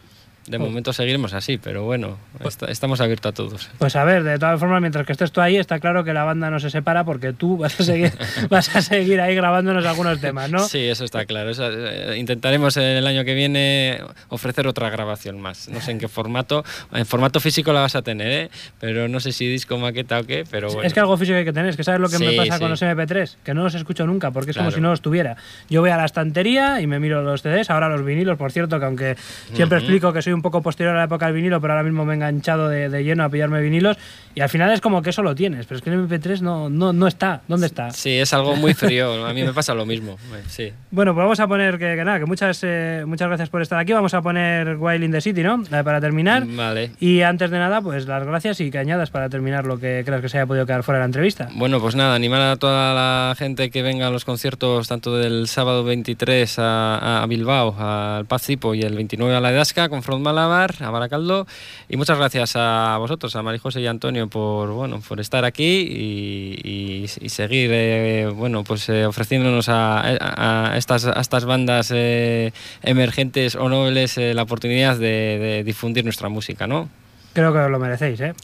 De Oh. momento seguiremos así, pero bueno, est- estamos abiertos a todos. Pues a ver, de todas formas, mientras que estés tú ahí, está claro que la banda no se separa porque tú vas a seguir, vas a seguir ahí grabándonos algunos temas, ¿no? Sí, eso está claro. Eso, eh, intentaremos el año que viene ofrecer otra grabación más. No sé en qué formato. En formato físico la vas a tener, ¿eh? pero no sé si disco, maqueta o qué, pero bueno. Es que algo físico hay que tener, es que sabes lo que me Sí, pasa con sí. los MP3, que no los escucho nunca, porque es como Claro. si no los tuviera. Yo voy a la estantería y me miro los CDs, ahora los vinilos, por cierto, que aunque siempre Ujú. explico que soy un poco posterior a la época del vinilo, pero ahora mismo me he enganchado de, de lleno a pillarme vinilos, y al final es como que eso lo tienes, pero es que el MP3 no, no, no está. ¿Dónde está? Sí, es algo muy frío. A mí me pasa lo mismo. Sí. Bueno, pues vamos a poner que, que nada, que muchas, eh, muchas gracias por estar aquí. Vamos a poner Wild in the City, ¿no? Eh, Para terminar. Vale. Y antes de nada, pues las gracias y que añadas para terminar lo que creas que se haya podido quedar fuera de la entrevista. Bueno, pues nada, animar a toda la gente que venga a los conciertos, tanto del sábado 23 a, a Bilbao, al Paz Cipo y el 29 a la Edasca, con Front Malabar, a Baracaldo. Y muchas gracias a vosotros, a María José y Antonio, por, bueno, por estar aquí y, y- y seguir eh, bueno, pues, eh, ofreciéndonos a, a- a estas, a estas bandas eh, emergentes o nobles eh, la oportunidad de, de difundir nuestra música, ¿no? Creo que os lo merecéis, ¿eh?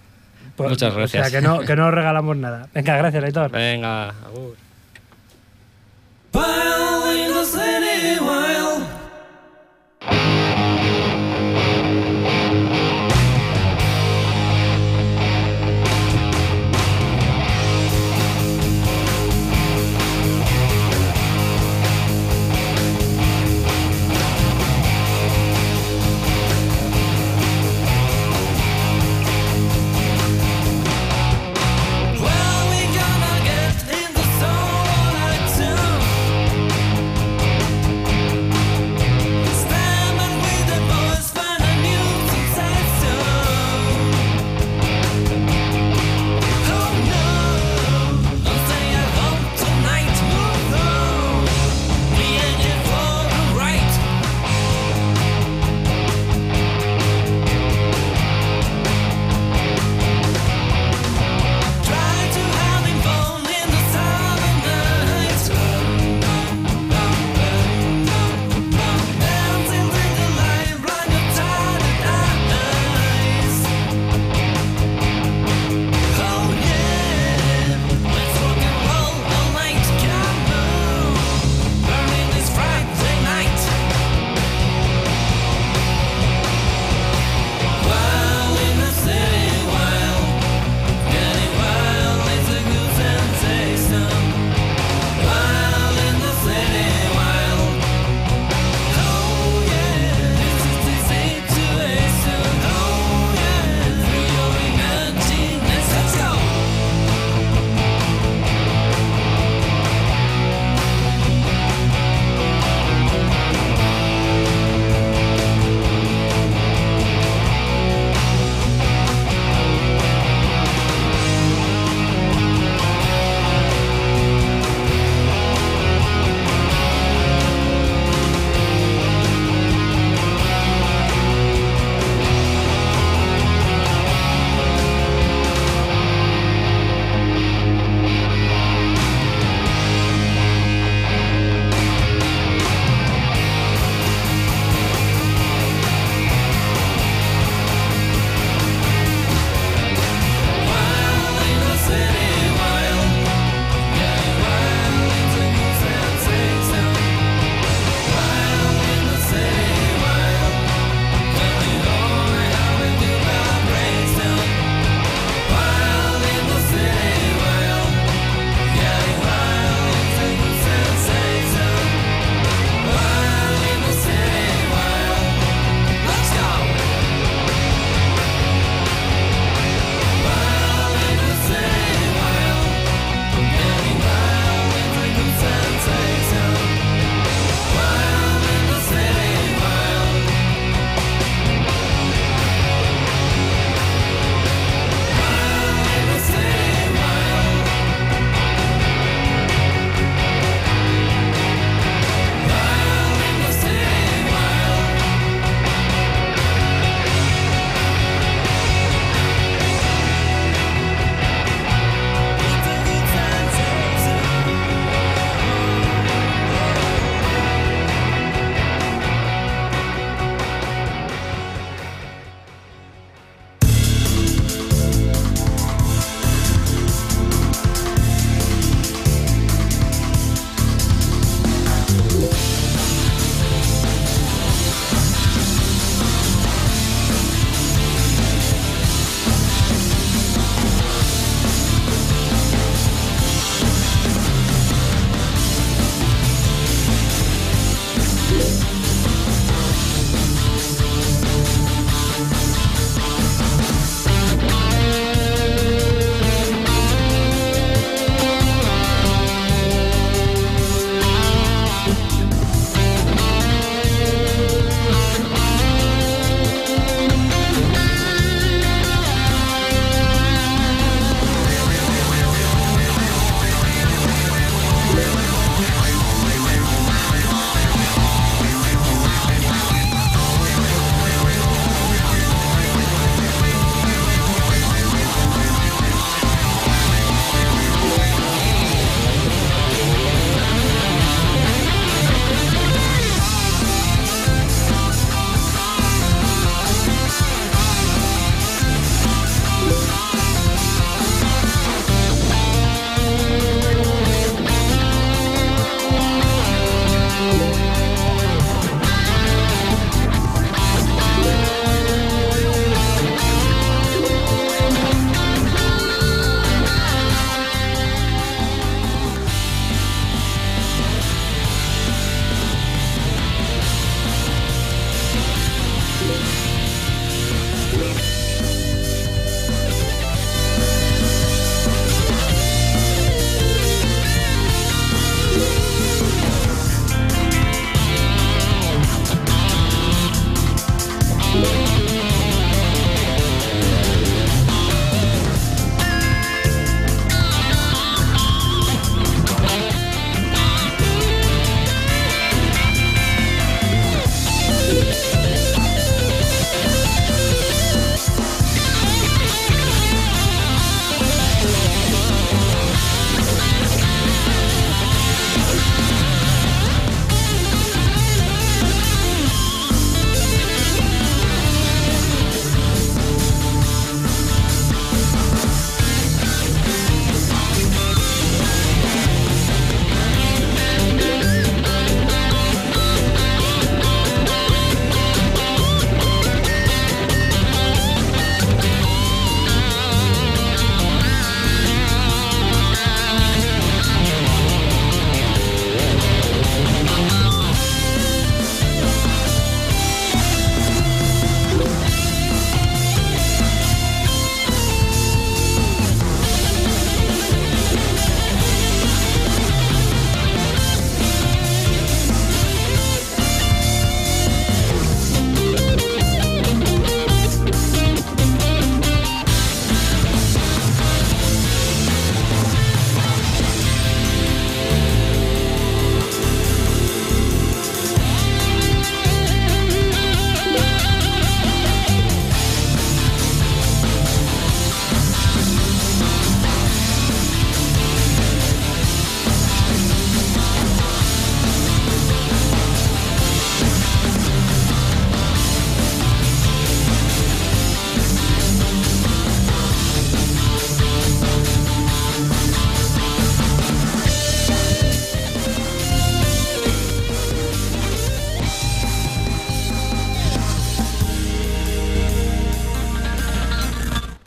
Pues, Muchas O gracias. sea, que no, que no os regalamos nada. Venga, gracias, Aitor. Venga, agur. The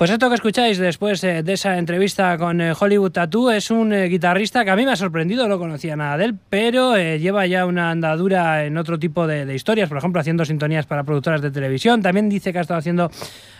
Pues esto que escucháis después eh, de esa entrevista con eh, Hollywood Tattoo es un eh, guitarrista que a mí me ha sorprendido, no conocía nada de él, pero lleva ya una andadura en otro tipo de, de historias, por ejemplo, haciendo sintonías para productoras de televisión. También dice que ha estado haciendo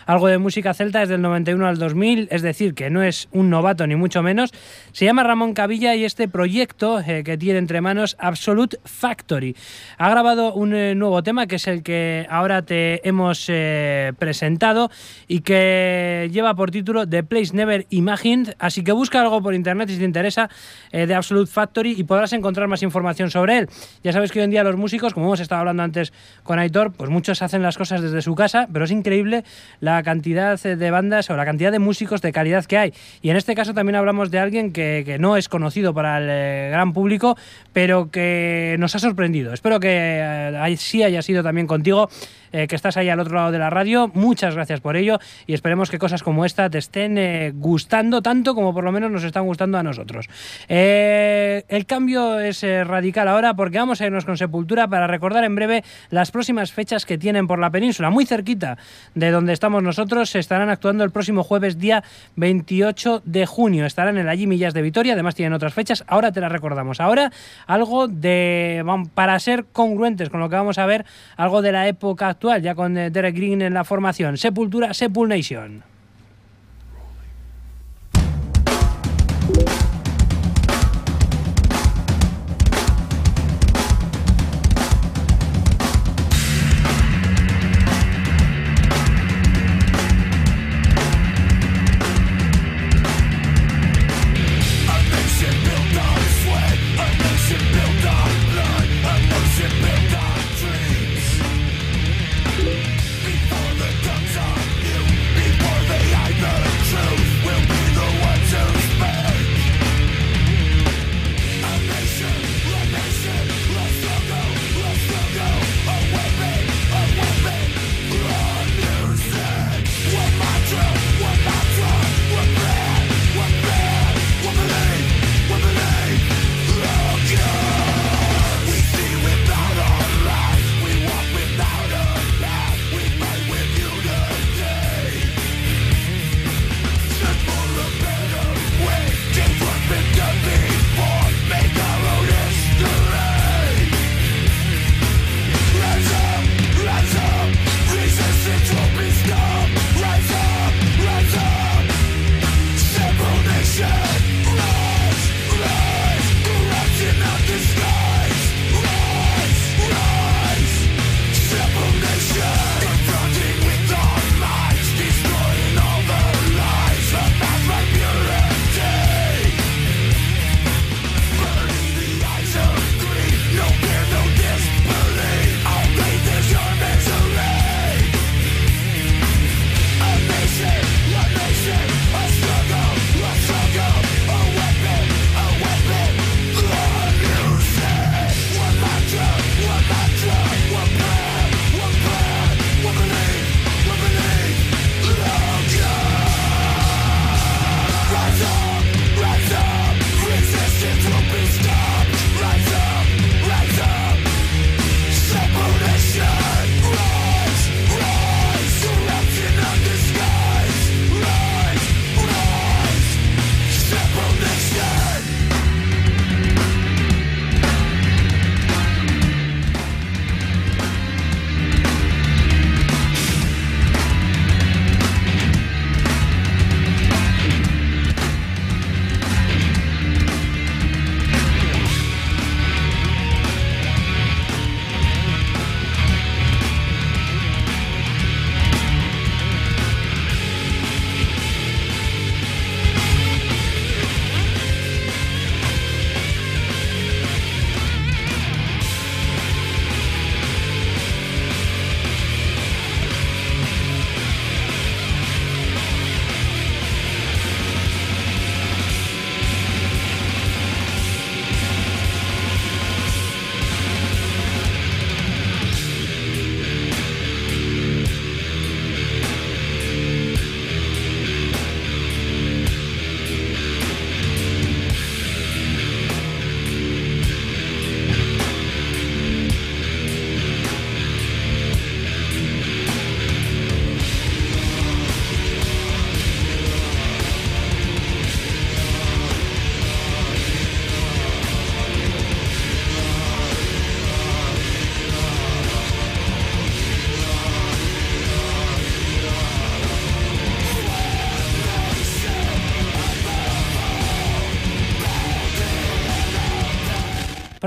algo de música celta desde el 91 al 2000, es decir, que no es un novato ni mucho menos. Se llama Ramón Cavilla y este proyecto eh, que tiene entre manos Absolute Factory. Ha grabado un eh, nuevo tema que es el que ahora te hemos eh, presentado y que lleva por título The Place Never Imagined, así que busca algo por internet si te interesa de Absolute Factory y podrás encontrar más información sobre él. Ya sabes que hoy en día los músicos, como hemos estado hablando antes con Aitor, pues muchos hacen las cosas desde su casa, pero es increíble la cantidad eh, de bandas o la cantidad de músicos de calidad que hay. Y en este caso también hablamos de alguien que, que no es conocido para el eh, gran público, pero que nos ha sorprendido. Espero que eh, ahí sí haya sido también contigo, eh, que estás ahí al otro lado de la radio. Muchas gracias por ello y esperemos que cosas como esta te estén eh, gustando tanto como por lo menos nos están gustando a nosotros. Eh, el cambio es radical ahora porque vamos a irnos con Sepultura para recordar en breve las próximas fechas que tienen por la península, muy cerquita de donde estamos nosotros. Se estarán actuando el próximo jueves, día 28 de junio. Estarán en la Millas de Vitoria, además tienen otras fechas. Ahora te las recordamos. Ahora algo de, para ser congruentes con lo que vamos a ver, algo de la época actual, ya con eh, Derek Green en la formación. Sepultura, Sepul Nation.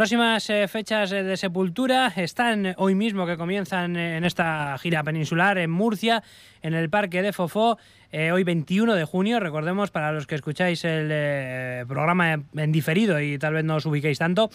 Próximas eh, fechas eh, de Sepultura están hoy mismo que comienzan eh, en esta gira peninsular en Murcia, en el Parque de Fofó, eh, hoy 21 de junio, recordemos para los que escucháis el eh, programa en, diferido y tal vez no os ubiquéis tanto,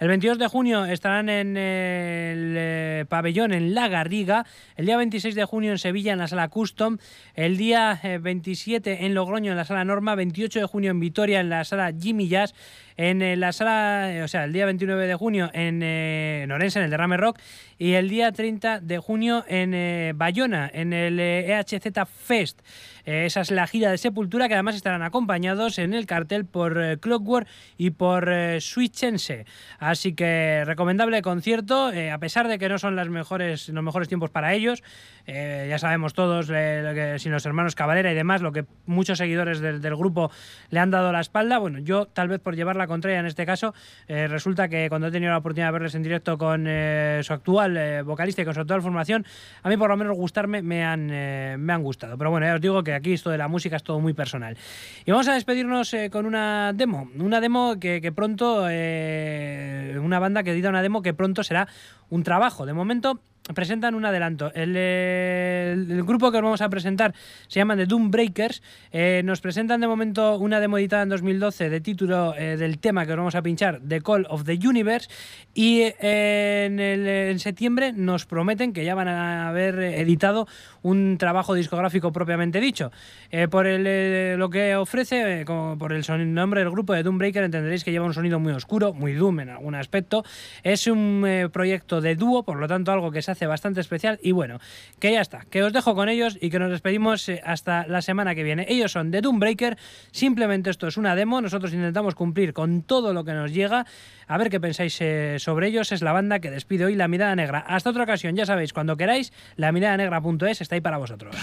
el 22 de junio estarán en el eh, pabellón en La Garriga, el día 26 de junio en Sevilla en la sala Custom, el día eh, 27 en Logroño en la sala Norma, 28 de junio en Vitoria en la sala Jimmy Jazz, en eh, la sala, eh, o sea, el día 29 de junio en eh, en Orense, en el Derrame Rock, y el día 30 de junio en eh, Bayona, en el eh, EHZ Fest. Esa es la gira de Sepultura, que además estarán acompañados en el cartel por eh, Clockwork y por eh, Switchense. Así que recomendable concierto, eh, a pesar de que no son las mejores, los mejores tiempos para ellos. Ya sabemos todos, que, sin los hermanos Cabalera y demás, lo que muchos seguidores del, del grupo le han dado la espalda. Bueno, yo tal vez por llevar la contraria en este caso, resulta que cuando he tenido la oportunidad de verles en directo con su actual vocalista y con su actual formación, a mí por lo menos gustarme me han, me han gustado. Pero bueno, ya os digo que aquí esto de la música es todo muy personal. Y vamos a despedirnos eh, con una demo, una demo que, que pronto, eh, una banda que edita una demo que pronto será un trabajo. De momento presentan un adelanto. El, el- grupo que os vamos a presentar se llama The Doom Breakers. Eh, nos presentan de momento una demo editada en 2012 de título eh, del tema que os vamos a pinchar, The Call of the Universe. Y eh, en, el- en septiembre nos prometen que ya van a haber editado un trabajo discográfico propiamente dicho. Por lo que ofrece, como por el nombre del grupo de Doom Breaker, entenderéis que lleva un sonido muy oscuro, muy doom en algún aspecto. Es un eh, de dúo, por lo tanto algo que se hace bastante especial. Y bueno, que ya está, que os dejo con ellos y que nos despedimos eh, hasta la semana que viene. Ellos son de Doom Breaker, simplemente esto es una demo, nosotros intentamos cumplir con todo lo que nos llega. A ver qué pensáis eh, sobre ellos, es la banda que despide hoy La Mirada Negra. Hasta otra ocasión, ya sabéis, cuando queráis, lamiradanegra.es está ahí para vosotros.